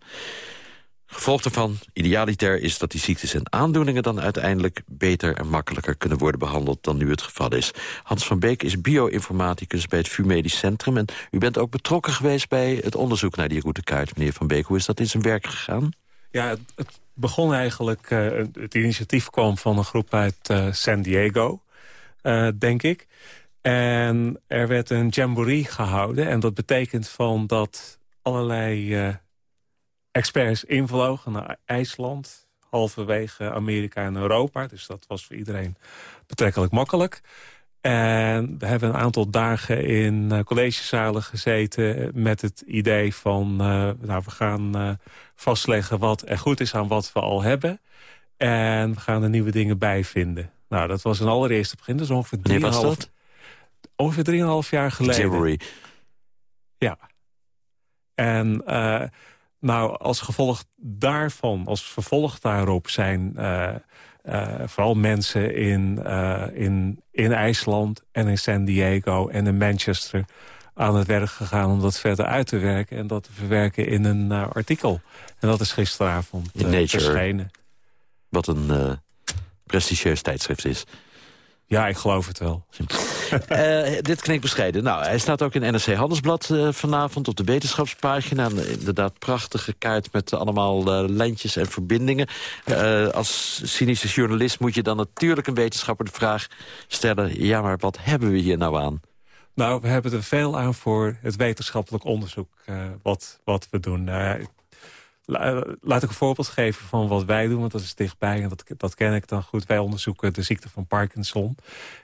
Gevolg daarvan, idealiter, is dat die ziektes en aandoeningen... dan uiteindelijk beter en makkelijker kunnen worden behandeld... dan nu het geval is. Hans van Beek is bioinformaticus bij het VU Medisch Centrum... en u bent ook betrokken geweest bij het onderzoek naar die routekaart. Meneer van Beek, hoe is dat in zijn werk gegaan? Ja, het, begon eigenlijk... Uh, het initiatief kwam van een groep uit uh, San Diego, uh, denk ik. En er werd een jamboree gehouden. En dat betekent van dat allerlei experts invlogen naar IJsland, halverwege Amerika en Europa. Dus dat was voor iedereen betrekkelijk makkelijk. En we hebben een aantal dagen in uh, collegezalen gezeten met het idee van... Uh, nou, we gaan uh, vastleggen wat er goed is aan wat we al hebben. En we gaan er nieuwe dingen bij vinden. Nou, dat was een allereerste begin. Dus ongeveer Wanneer was dat? Ongeveer 3,5 jaar geleden. Jamboree. Ja. En nou, als gevolg daarvan, als vervolg daarop zijn... Uh, uh, vooral mensen in, uh, in, in IJsland en in San Diego en in Manchester aan het werk gegaan om dat verder uit te werken... en dat te verwerken in een artikel. En dat is gisteravond in Nature, verschenen. Wat een prestigieus tijdschrift is. Ja, ik geloof het wel. uh, dit klinkt bescheiden. Nou, hij staat ook in NRC Handelsblad uh, vanavond op de wetenschapspagina. Een inderdaad prachtige kaart met allemaal uh, lijntjes en verbindingen. als cynische journalist moet je dan natuurlijk een wetenschapper de vraag stellen... ja, maar wat hebben we hier nou aan? Nou, we hebben er veel aan voor het wetenschappelijk onderzoek wat, wat we doen. Laat ik een voorbeeld geven van wat wij doen, want dat is dichtbij en dat, dat ken ik dan goed. Wij onderzoeken de ziekte van Parkinson.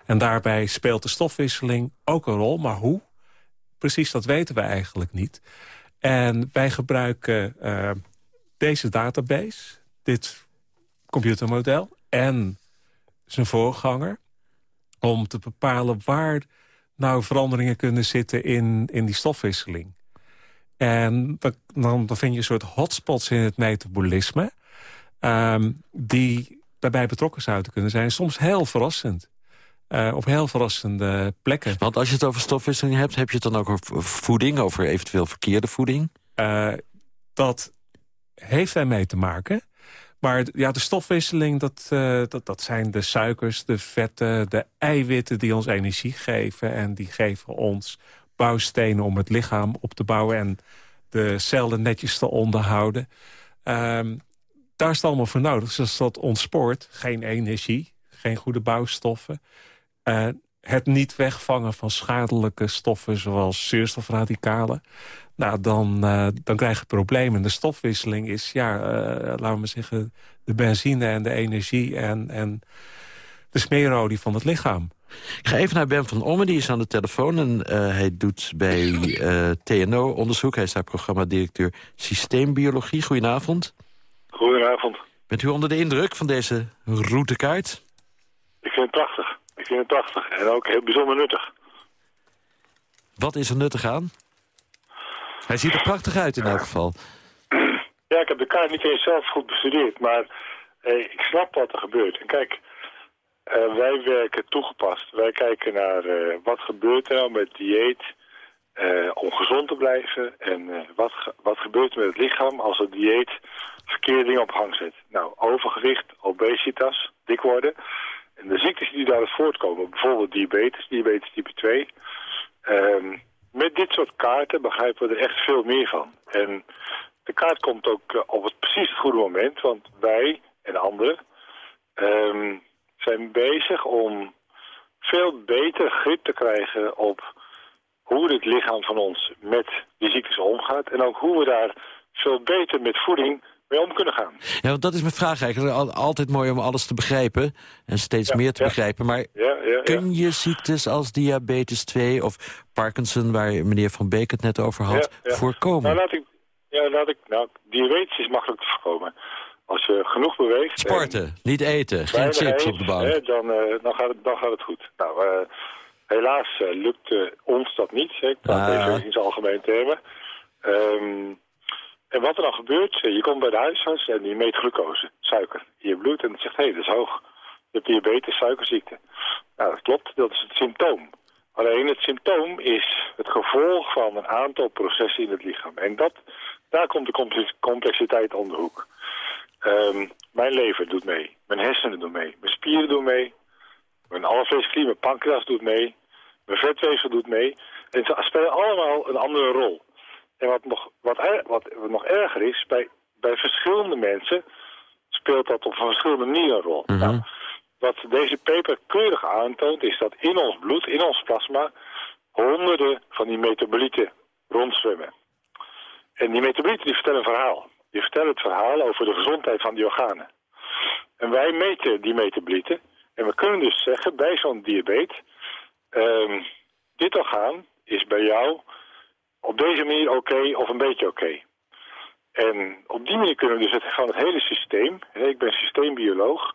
En daarbij speelt de stofwisseling ook een rol, maar hoe? Precies, dat weten we eigenlijk niet. En wij gebruiken uh, deze database, dit computermodel en zijn voorganger... om te bepalen waar nou veranderingen kunnen zitten in, in die stofwisseling. En dan, dan vind je een soort hotspots in het metabolisme... Um, die daarbij betrokken zouden kunnen zijn. Soms heel verrassend. Uh, op heel verrassende plekken. Want als je het over stofwisseling hebt... heb je het dan ook over voeding, over eventueel verkeerde voeding? Uh, dat heeft ermee te maken. Maar ja, de stofwisseling, dat, uh, dat, dat zijn de suikers, de vetten, de eiwitten... die ons energie geven en die geven ons bouwstenen om het lichaam op te bouwen... en de cellen netjes te onderhouden. Um, daar is het allemaal voor nodig. Dus als dat ontspoort, geen energie, geen goede bouwstoffen... Uh, het niet wegvangen van schadelijke stoffen zoals zuurstofradicalen... Nou, dan, uh, dan krijg je problemen. De stofwisseling is, ja, uh, laten we zeggen... de benzine en de energie en, en de smeerolie van het lichaam. Ik ga even naar Ben van Ommen, die is aan de telefoon. En uh, hij doet bij uh, TNO onderzoek. Hij is daar programmadirecteur systeembiologie. Goedenavond. Goedenavond. Bent u onder de indruk van deze routekaart? Ik vind het prachtig. Ik vind het prachtig. En ook heel bijzonder nuttig. Wat is er nuttig aan? Hij ziet er prachtig uit in elk geval. Ja, ik heb de kaart niet eens zelf goed bestudeerd. Maar eh, ik snap wat er gebeurt. En kijk... Uh, wij werken toegepast. Wij kijken naar uh, wat gebeurt er nou met dieet uh, om gezond te blijven. En wat, wat gebeurt er met het lichaam als het dieet verkeerde dingen op gang zet. Nou, overgewicht, obesitas, dik worden. En de ziektes die daaruit voortkomen, bijvoorbeeld diabetes, diabetes type 2. Ehm, met dit soort kaarten begrijpen we er echt veel meer van. En de kaart komt ook op het precies het goede moment, want wij en anderen... Um, zijn bezig om veel beter grip te krijgen op hoe het lichaam van ons met die ziektes omgaat. En ook hoe we daar veel beter met voeding mee om kunnen gaan. Ja, want dat is mijn vraag eigenlijk. Altijd mooi om alles te begrijpen en steeds meer te begrijpen. Maar ja, kun je ziektes als diabetes 2 of Parkinson... waar meneer Van Beek het net over had, voorkomen? Nou, laat ik, Ja, laat ik, nou, diabetes is makkelijk te voorkomen. Als je genoeg beweegt... Sporten, niet eten, geen chips op de bank. Hè, dan, uh, dan, gaat het, dan gaat het goed. Nou, uh, helaas uh, lukt ons dat niet. Ik praat ah. even in zijn algemeen termen. Um, en wat er dan gebeurt, je komt bij de huisarts en die meet glucose, suiker, in je bloed. En het zegt, hé, hey, dat is hoog. Je hebt diabetes, suikerziekte. Nou, dat klopt, dat is het symptoom. Alleen het symptoom is het gevolg van een aantal processen in het lichaam. En dat, daar komt de complexiteit om de hoek. Um, mijn lever doet mee, mijn hersenen doen mee, mijn spieren doen mee, mijn alvleesklier, mijn pancreas doet mee, mijn vetweefsel doet mee. En ze spelen allemaal een andere rol. En wat nog, wat, wat, wat nog erger is, bij, bij verschillende mensen speelt dat op een verschillende manier een rol. Mhm. nou, wat deze paper keurig aantoont, is dat in ons bloed, in ons plasma, honderden van die metabolieten rondzwemmen. En die metabolieten die vertellen een verhaal. Die vertellen het verhaal over de gezondheid van die organen. En wij meten die metabolieten. En we kunnen dus zeggen, bij zo'n diabetes... Um, dit orgaan is bij jou op deze manier oké of een beetje oké. En op die manier kunnen we dus het, gewoon het hele systeem... ik ben systeembioloog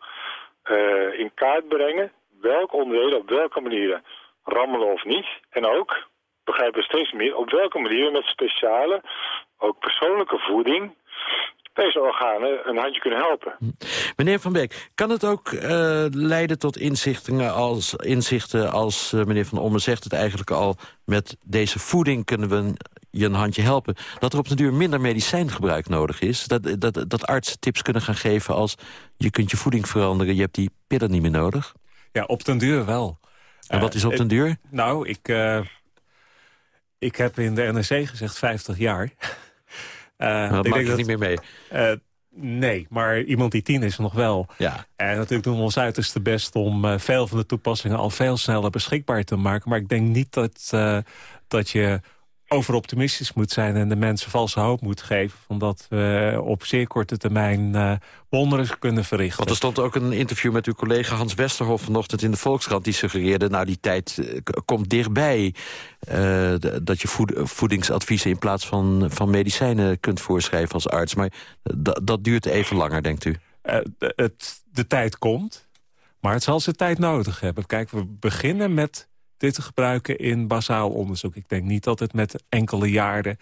uh, in kaart brengen welke onderdelen op welke manieren rammelen of niet. En ook, begrijpen we steeds meer, op welke manier met speciale, ook persoonlijke voeding deze organen een handje kunnen helpen. Meneer Van Beek, kan het ook uh, leiden tot inzichten als, inzichten als uh, meneer Van Omme zegt het eigenlijk al... met deze voeding kunnen we je een handje helpen... dat er op de duur minder medicijngebruik nodig is? Dat, dat, dat artsen tips kunnen gaan geven als... je kunt je voeding veranderen, je hebt die pillen niet meer nodig? Ja, op den duur wel. En wat is op den duur? nou, ik, uh, ik heb in de NRC gezegd 50 jaar... Uh, dat maakt er niet meer mee. Uh, nee, maar iemand die tien is nog wel. Ja. En natuurlijk doen we ons uiterste best om uh, veel van de toepassingen al veel sneller beschikbaar te maken. Maar ik denk niet dat, dat je overoptimistisch moet zijn en de mensen valse hoop moet geven. Omdat we op zeer korte termijn uh, wonderen kunnen verrichten. Want er stond ook een interview met uw collega Hans Westerhof vanochtend in de Volkskrant. Die suggereerde, nou die tijd uh, komt dichtbij. Uh, dat je voed voedingsadviezen in plaats van, van medicijnen kunt voorschrijven als arts. Maar dat duurt even langer, denkt u? De, het, de tijd komt, maar het zal zijn tijd nodig hebben. Kijk, we beginnen met dit te gebruiken in basaal onderzoek. Ik denk niet dat het met enkele jaren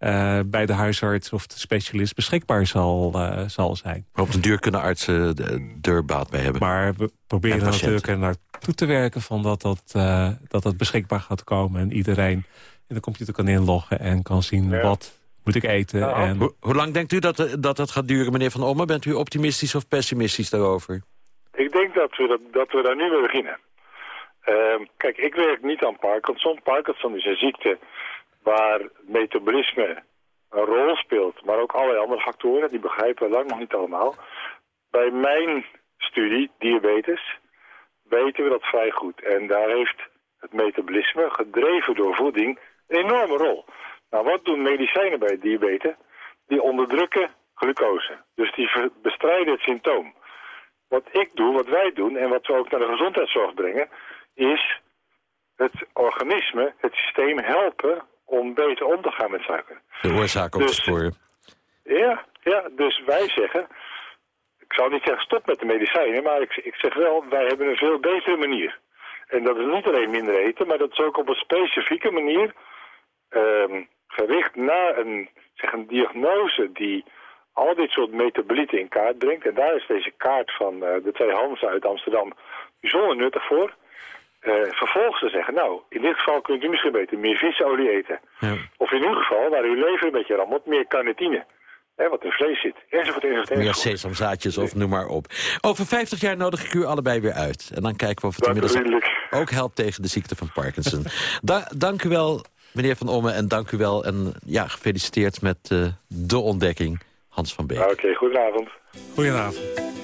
uh, bij de huisarts of de specialist beschikbaar zal, uh, zal zijn. Maar op de duur kunnen artsen er baat bij hebben. Maar we proberen natuurlijk er naartoe te werken van dat dat, uh, dat dat beschikbaar gaat komen. En iedereen in de computer kan inloggen en kan zien ja. wat moet ik eten. Nou, en... Hoe, hoe, lang denkt u dat, dat dat gaat duren, meneer Van Omme? Bent u optimistisch of pessimistisch daarover? Ik denk dat we, dat, dat we daar nu mee beginnen. Uh, kijk, ik werk niet aan Parkinson. Parkinson is een ziekte waar metabolisme een rol speelt, maar ook allerlei andere factoren. Die begrijpen we lang nog niet allemaal. Bij mijn studie, diabetes, weten we dat vrij goed. En daar heeft het metabolisme, gedreven door voeding, een enorme rol. Nou, wat doen medicijnen bij diabetes? Die onderdrukken glucose. Dus die bestrijden het symptoom. Wat ik doe, wat wij doen en wat we ook naar de gezondheidszorg brengen is het organisme, het systeem helpen om beter om te gaan met suiker. De oorzaak op dus, te sporen. Ja, ja, dus wij zeggen, ik zou niet zeggen stop met de medicijnen, maar ik, ik zeg wel, wij hebben een veel betere manier. En dat is niet alleen minder eten, maar dat is ook op een specifieke manier um, gericht naar een, zeg een diagnose die al dit soort metabolieten in kaart brengt. En daar is deze kaart van uh, de twee Hansen uit Amsterdam bijzonder nuttig voor. Uh, vervolgens te zeggen, nou, in dit geval kunt u misschien beter meer visolie eten. Ja. Of in uw geval, waar uw lever een beetje rammelt, meer carnitine. Hè, wat in vlees zit. Enzovoort, enzovoort, Meer sesamzaadjes of noem maar op. Over 50 jaar nodig ik u allebei weer uit. En dan kijken we of het dat inmiddels ook helpt tegen de ziekte van Parkinson. da dank u wel, meneer Van Omme, en dank u wel. En ja, gefeliciteerd met uh, de ontdekking, Hans van Beek. Oké, okay, goedenavond. Goedenavond.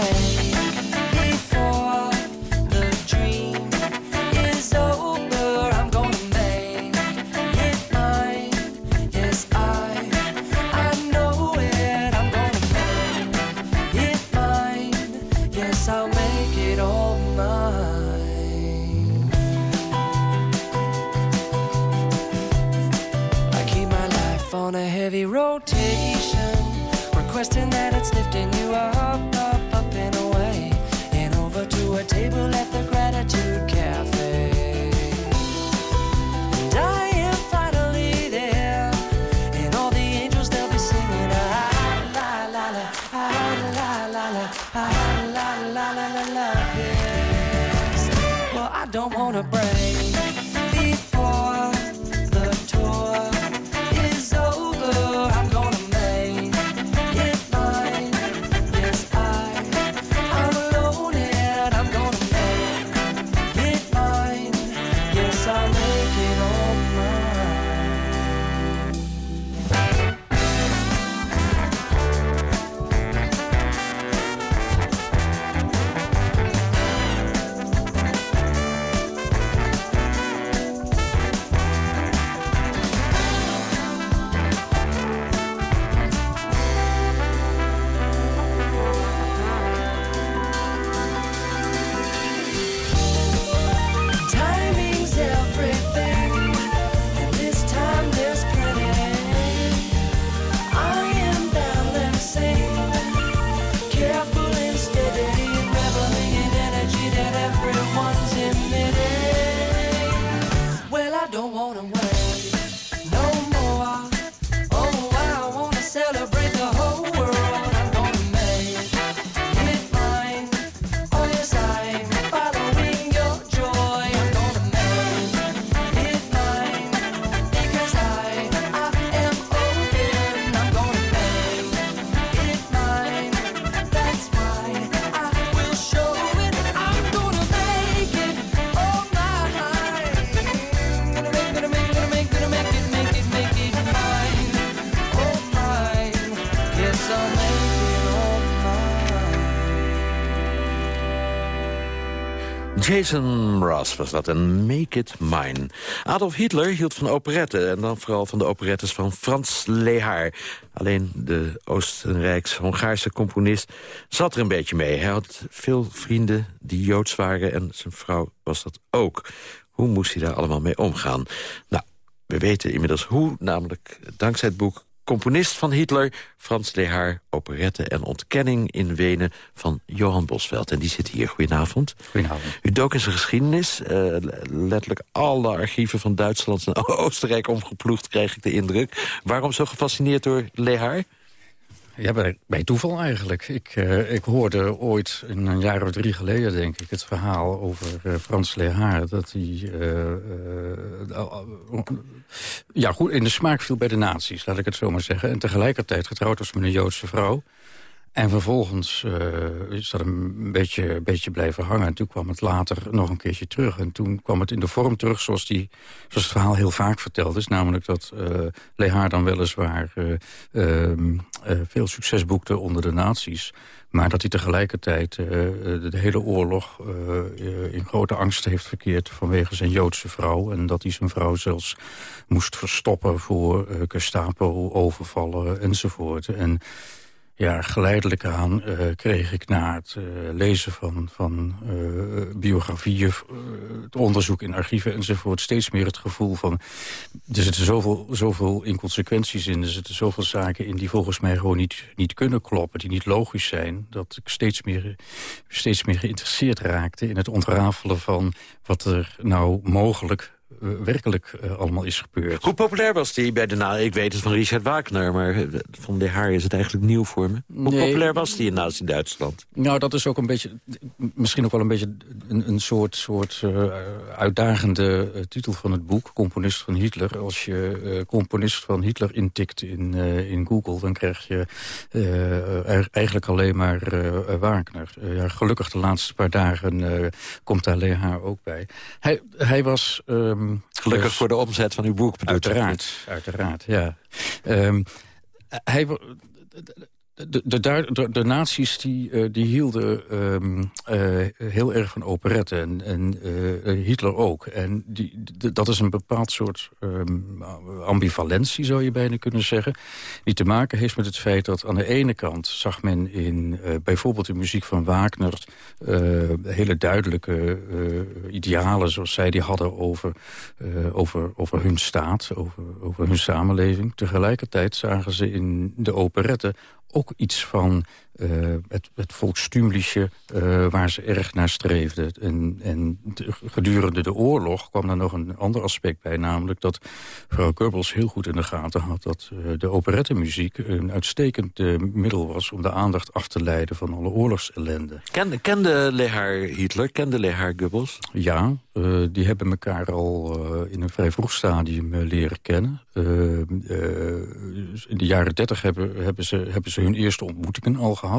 requesting that it's lifting you up Jason Ross was dat, en Make It Mine. Adolf Hitler hield van operetten, en dan vooral van de operettes van Frans Lehaar. Alleen de Oostenrijks-Hongaarse componist zat er een beetje mee. Hij had veel vrienden die Joods waren, en zijn vrouw was dat ook. Hoe moest hij daar allemaal mee omgaan? Nou, we weten inmiddels hoe, namelijk dankzij het boek componist van Hitler, Frans Lehaar, operetten en ontkenning in Wenen van Johan Bosveld. En die zit hier. Goedenavond. Goedenavond. U dook in zijn geschiedenis. eh, letterlijk alle archieven van Duitsland en Oostenrijk omgeploegd, kreeg ik de indruk. Waarom zo gefascineerd door Lehaar? Ja, bij, bij toeval eigenlijk. Ik, eh, ik hoorde ooit, een, jaar of drie geleden denk ik... het verhaal over eh, Frans Lehaar. Dat hij eh, ja, goed, in de smaak viel bij de nazi's, laat ik het zo maar zeggen. En tegelijkertijd getrouwd was met een Joodse vrouw. En vervolgens eh, is dat een beetje, beetje blijven hangen. En toen kwam het later nog een keertje terug. En toen kwam het in de vorm terug zoals, die, zoals het verhaal heel vaak verteld is. Namelijk dat uh, Lehaar dan weliswaar uh, uh, veel succes boekte onder de nazi's. Maar dat hij tegelijkertijd de hele oorlog in grote angst heeft verkeerd... vanwege zijn Joodse vrouw. En dat hij zijn vrouw zelfs moest verstoppen voor Gestapo, overvallen enzovoort. En ja, geleidelijk aan uh, kreeg ik na het uh, lezen van, van uh, biografieën, het onderzoek in archieven enzovoort... steeds meer het gevoel van, er zitten zoveel, zoveel inconsequenties in... er zitten zoveel zaken in die volgens mij gewoon niet, niet kunnen kloppen... die niet logisch zijn, dat ik steeds meer, steeds meer geïnteresseerd raakte... in het ontrafelen van wat er nou mogelijk werkelijk uh, allemaal is gebeurd. Hoe populair was die bij de na? Ik weet het van Richard Wagner, maar van de haar is het eigenlijk nieuw voor me. Hoe nee, populair was die in Nazi-Duitsland? Nou, dat is ook een beetje, misschien ook wel een beetje een, een soort, soort uh, uitdagende titel van het boek, Componist van Hitler. Als je componist van Hitler intikt in, in Google, dan krijg je eigenlijk alleen maar Wagner. ja, gelukkig de laatste paar dagen komt daar Lehaar ook bij. Hij, hij was... Um, Gelukkig dus, voor de omzet van uw boek. Uiteraard, uiteraard, ja. Um, hij, de, de, de, de nazi's die, eh, die hielden ehm, eh, heel erg van operetten. En, en eh, Hitler ook. En die, dat is een bepaald soort ehm, ambivalentie, zou je bijna kunnen zeggen. Die te maken heeft met het feit dat aan de ene kant zag men in bijvoorbeeld de muziek van Wagner... hele duidelijke idealen, zoals zij die hadden over, over, over hun staat, over, over hun samenleving. Tegelijkertijd zagen ze in de operetten ook iets van het, het volkstuurlijke eh, waar ze erg naar streefden. En, en de- gedurende de oorlog kwam er nog een ander aspect bij... namelijk dat mevrouw Goebbels heel goed in de gaten had... dat eh, de operettenmuziek een uitstekend eh, middel was... om de aandacht af te leiden van alle oorlogsellende. Kende, kende Lehar Hitler, kende Lehar Goebbels? Ja, eh, die hebben elkaar al eh, in een vrij vroeg stadium eh, leren kennen. Eh, eh, in de jaren dertig hebben, hebben, ze, hebben ze hun eerste ontmoetingen al gehad.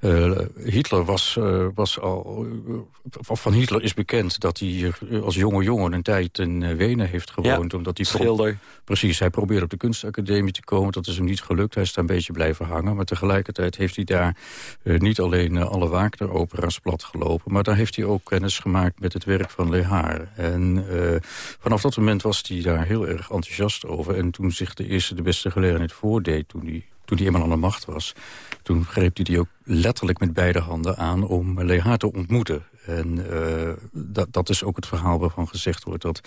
Eh, Hitler was, eh, was al... eh, van Hitler is bekend dat hij als jonge jongen een tijd in Wenen heeft gewoond. Ja, omdat hij schilder. Precies, hij probeerde op de kunstacademie te komen. Dat is hem niet gelukt. Hij is daar een beetje blijven hangen. Maar tegelijkertijd heeft hij daar niet alleen alle Wagner-opera's platgelopen... maar daar heeft hij ook kennis gemaakt met het werk van Lehar. En eh, vanaf dat moment was hij daar heel erg enthousiast over. En toen zich de eerste de beste gelegenheid voordeed... toen hij, toen hij eenmaal aan de macht was... toen greep hij die ook letterlijk met beide handen aan om Lehar te ontmoeten. En eh, dat, dat is ook het verhaal waarvan gezegd wordt dat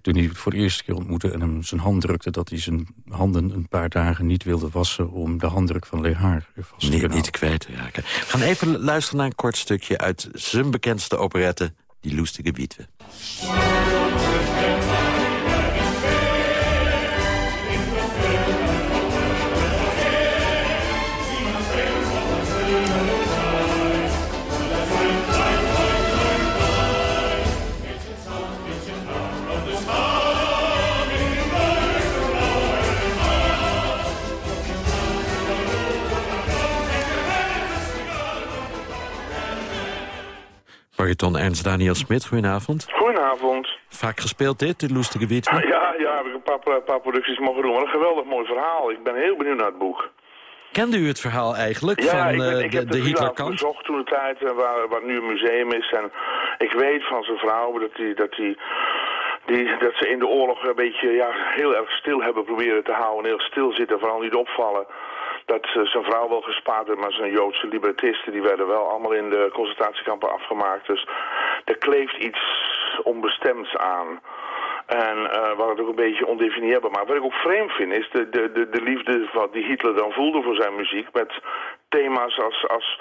toen hij het voor de eerste keer ontmoette en hem zijn hand drukte... dat hij zijn handen een paar dagen niet wilde wassen om de handdruk van Lehar vast te Niet, niet kwijt te raken. We gaan even luisteren naar een kort stukje uit zijn bekendste operette, Die Loestige Witwe. Bariton Ernst Daniel Smit, goedenavond. Goedenavond. Vaak gespeeld dit, De Loestige Witwe? Ja, ja, heb ik een paar, paar, paar producties mogen doen. Wat een geweldig mooi verhaal. Ik ben heel benieuwd naar het boek. Kende u het verhaal eigenlijk Ja, van ik, ben, eh, ik de, heb de Hitlerkant? bezocht toen de tijd, eh, waar, waar nu een museum is. En ik weet van zijn vrouw dat, die, dat, die, die, dat ze in de oorlog een beetje ja, heel erg stil hebben proberen te houden. Heel stil zitten, vooral niet opvallen. Dat eh, zijn vrouw wel gespaard werd, maar zijn Joodse libertisten... die werden wel allemaal in de concentratiekampen afgemaakt. Dus er kleeft iets onbestemds aan. En eh wat het ook een beetje ondefinieerbaar maakt. Wat ik ook vreemd vind is de, de, de, de liefde wat die Hitler dan voelde voor zijn muziek. Met thema's als, als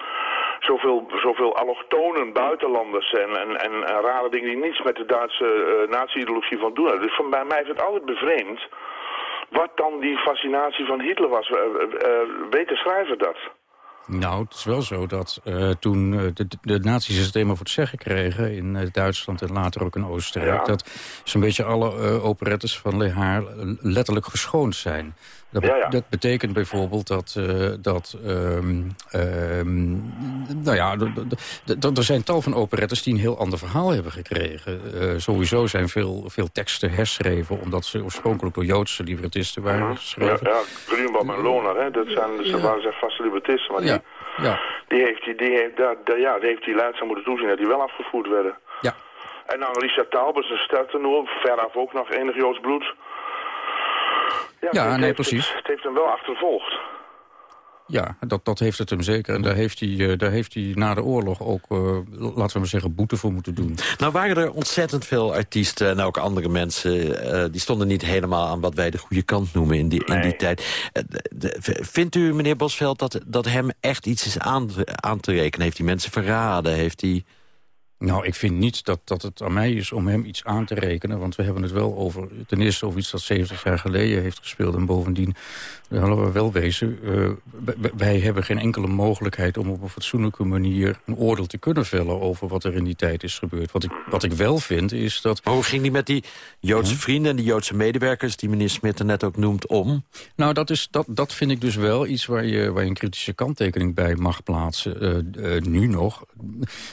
zoveel, zoveel allochtonen, buitenlanders en, en, en, rare dingen die niets met de Duitse eh nazi-ideologie van doen hebben. Dus van, bij mij heeft het altijd bevreemd wat dan die fascinatie van Hitler was. Eh, eh, eh, weet de schrijver dat? Nou, het is wel zo dat toen de, de nazi's het eenmaal voor het zeggen kregen... in Duitsland en later ook in Oostenrijk... Ja. dat zo'n beetje alle operettes van Lehar letterlijk geschoond zijn. Dat, Ja, ja. dat betekent bijvoorbeeld dat... eh, dat ehm, ehm, nou ja, er zijn tal van operettes die een heel ander verhaal hebben gekregen. Eh, sowieso zijn veel, veel teksten herschreven... omdat ze oorspronkelijk door Joodse librettisten waren Ja, geschreven. ja Grunewald en Lohner, hè, dat zijn, dus dat waren zijn vaste libertisten. Maar die, Ja, ja. die, heeft, die, die, heeft, daar, daar- ja, die heeft die leidzaam moeten toezien dat die wel afgevoerd werden. Ja. En dan Richard Taubers, een sterrennoer, veraf ook nog enig Joods bloed. Ja, het nee, heeft- precies. Het, het heeft hem wel achtervolgd. Ja, dat, dat heeft het hem zeker. En daar heeft hij, eh, daar heeft hij na de oorlog ook, eh, laten we maar zeggen, boete voor moeten doen. Nou waren er ontzettend veel artiesten en ook andere mensen... eh, die stonden niet helemaal aan wat wij de goede kant noemen in die, in die tijd. De- vindt u, meneer Bosveld, dat, dat hem echt iets is aan, aan te rekenen? Heeft hij mensen verraden? Heeft hij... Nou, ik vind niet dat, dat het aan mij is om hem iets aan te rekenen. Want we hebben het wel over, ten eerste over iets dat 70 jaar geleden heeft gespeeld. En bovendien, laten we wel wezen, eh, wij hebben geen enkele mogelijkheid... om op een fatsoenlijke manier een oordeel te kunnen vellen... over wat er in die tijd is gebeurd. Wat ik, wat ik wel vind, is dat... Maar hoe ging die met die Joodse vrienden en die Joodse medewerkers... die meneer Smit er net ook noemt, om? Nou, dat, is, dat, dat vind ik dus wel iets waar je, waar je een kritische kanttekening bij mag plaatsen. eh, eh, nu nog.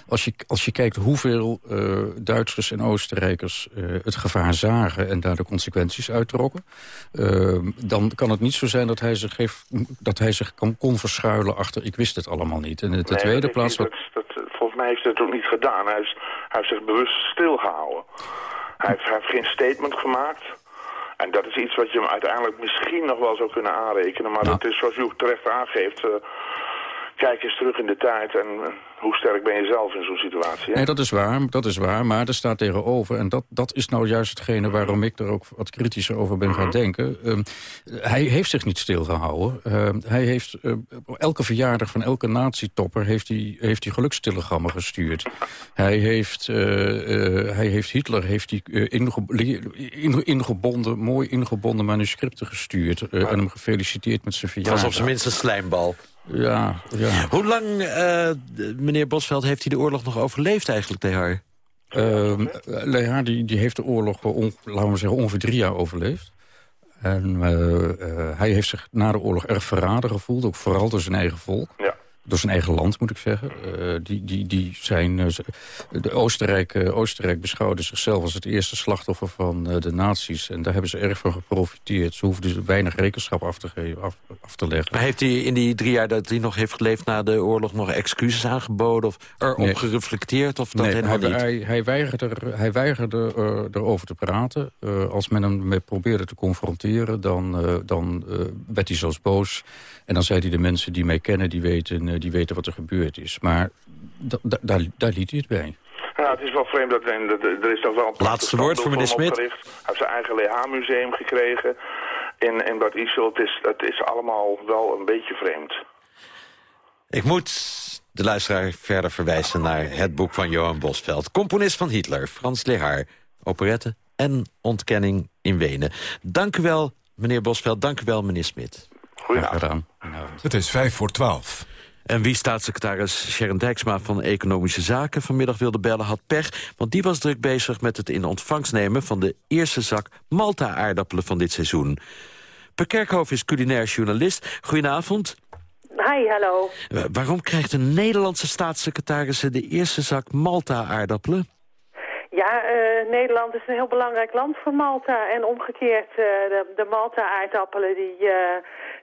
Als je, als je kijkt kijkt hoeveel eh, Duitsers en Oostenrijkers eh, het gevaar zagen... en daar de consequenties uittrokken... eh, dan kan het niet zo zijn dat hij zich, heeft, dat hij zich kan, kon verschuilen achter... ik wist het allemaal niet. En de Nee, tweede plaats... Dat, dat- volgens mij heeft hij het ook niet gedaan. Hij, is, hij heeft zich bewust stilgehouden. Hij heeft, hij heeft geen statement gemaakt. En dat is iets wat je hem uiteindelijk misschien nog wel zou kunnen aanrekenen. Maar dat is, zoals u terecht aangeeft... kijk eens terug in de tijd en eh, hoe sterk ben je zelf in zo'n situatie. hè? Nee, dat is waar, dat is waar, maar er staat tegenover... en dat, dat is nou juist hetgene waarom ik er ook wat kritischer over ben Mhm. gaan denken. Ehm, hij heeft zich niet stilgehouden. Ehm, hij heeft eh, elke verjaardag van elke natietopper... heeft hij, heeft hij gelukstelegrammen gestuurd. hij, heeft, eh, eh, hij heeft Hitler heeft hij, inge- in- ingebonden, mooi ingebonden manuscripten gestuurd... en hem gefeliciteerd met zijn verjaardag. was op zijn minst een slijmbal. Ja, ja. Hoe lang, eh, meneer Bosveld, heeft hij de oorlog nog overleefd eigenlijk, Lehar? Ehm Lehar die, die heeft de oorlog, on- laten we zeggen, ongeveer drie jaar overleefd. En eh, eh, hij heeft zich na de oorlog erg verraden gevoeld, ook vooral door zijn eigen volk. Ja. Door zijn eigen land, moet ik zeggen. Eh, die, die, die zijn, eh, de Oostenrijk, eh, Oostenrijk beschouwde zichzelf als het eerste slachtoffer van de nazi's. En daar hebben ze erg van geprofiteerd. Ze hoefden dus weinig rekenschap af te, geven, af, af te leggen. Maar heeft hij in die drie jaar dat hij nog heeft geleefd na de oorlog... nog excuses aangeboden of erop Nee. gereflecteerd? Of dat Nee, helemaal hij, niet? Hij, hij weigerde, er- hij weigerde erover te praten. Als men hem mee probeerde te confronteren, dan, dan werd hij zelfs boos. En dan zei hij de mensen die mij kennen, die weten, eh, die weten wat er gebeurd is. Maar da- da- daar, daar liet hij het bij. Ja, het is wel vreemd dat er is nog wel een Laatste woord voor meneer Smit. Hij heeft zijn eigen Leha-museum gekregen in, in Bad Isel. Het is, het is allemaal wel een beetje vreemd. Ik moet de luisteraar verder verwijzen naar het boek van Johan Bosveld. Componist van Hitler, Frans Lehar. Operette en ontkenning in Wenen. Dank u wel, meneer Bosveld. Dank u wel, meneer Smit. Goedenavond. Het is vijf voor twaalf. En wie staatssecretaris Sharon Dijksma van Economische Zaken vanmiddag wilde bellen had pech, want die was druk bezig met het in ontvangst nemen van de eerste zak Malta-aardappelen van dit seizoen. Per Kerkhoff is culinair journalist. Goedenavond. Hi, hallo. Eh, waarom krijgt een Nederlandse staatssecretaris de eerste zak Malta-aardappelen? Ja, eh, Nederland is een heel belangrijk land voor Malta. En omgekeerd, eh, de, de Malta-aardappelen die,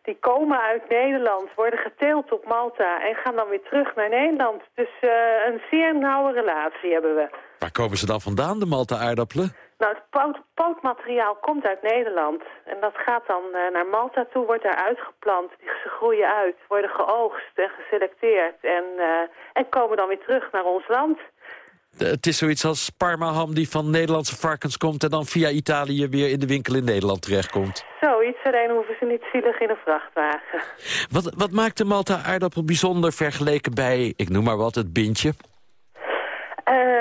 die komen uit Nederland, worden geteeld op Malta en gaan dan weer terug naar Nederland. Dus eh, een zeer nauwe relatie hebben we. Waar komen ze dan vandaan, de Malta-aardappelen? Nou, het poot, pootmateriaal komt uit Nederland. En dat gaat dan eh, naar Malta toe, wordt daar uitgeplant. Die, ze groeien uit, worden geoogst en geselecteerd. En, eh, en komen dan weer terug naar ons land. Eh, Het is zoiets als Parma-ham die van Nederlandse varkens komt... en dan via Italië weer in de winkel in Nederland terechtkomt. Zoiets, alleen hoeven ze niet zielig in een vrachtwagen. Wat, wat maakt de Malta-aardappel bijzonder vergeleken bij, ik noem maar wat, het bintje? Ehm,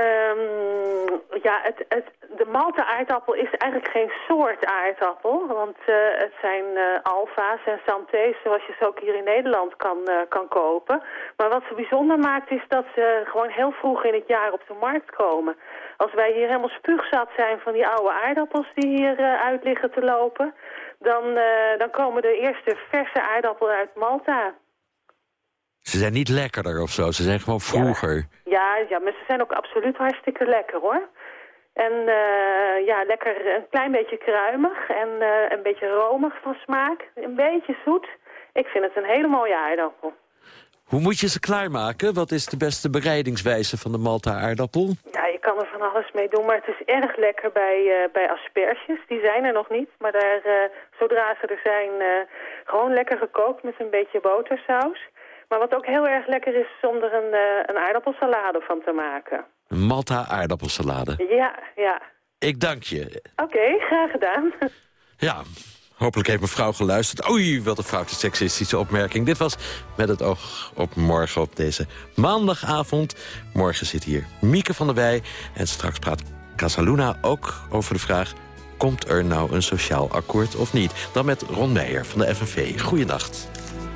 ja, het, het, de Malta-aardappel is eigenlijk geen soort aardappel. Want eh, het zijn eh, alfa's en santés zoals je ze ook hier in Nederland kan, eh, kan kopen. Maar wat ze bijzonder maakt is dat ze gewoon heel vroeg in het jaar op de markt komen. Als wij hier helemaal spuugzat zijn van die oude aardappels die hier uit liggen te lopen... Dan, dan komen de eerste verse aardappelen uit Malta. Ze zijn niet lekkerder of zo, ze zijn gewoon vroeger. Ja, ja, maar ze zijn ook absoluut hartstikke lekker hoor. En eh, ja, lekker een klein beetje kruimig en eh, een beetje romig van smaak. Een beetje zoet. Ik vind het een hele mooie aardappel. Hoe moet je ze klaarmaken? Wat is de beste bereidingswijze van de Malta-aardappel? Ja, je kan er van alles mee doen, maar het is erg lekker bij, eh, bij asperges. Die zijn er nog niet, maar daar, zodra ze er zijn, gewoon lekker gekookt met een beetje botersaus. Maar wat ook heel erg lekker is, is om er een, een aardappelsalade van te maken. Een Malta-aardappelsalade. Ja, ja. Ik dank je. Oké, graag gedaan. Ja, hopelijk heeft mevrouw geluisterd. Oei, wat een foute seksistische opmerking. Dit was Met het oog op morgen op deze maandagavond. Morgen zit hier Mieke van der Wij. En straks praat Casaluna ook over de vraag... komt er nou een sociaal akkoord of niet? Dan met Ron Meijer van de FNV. Goeienacht.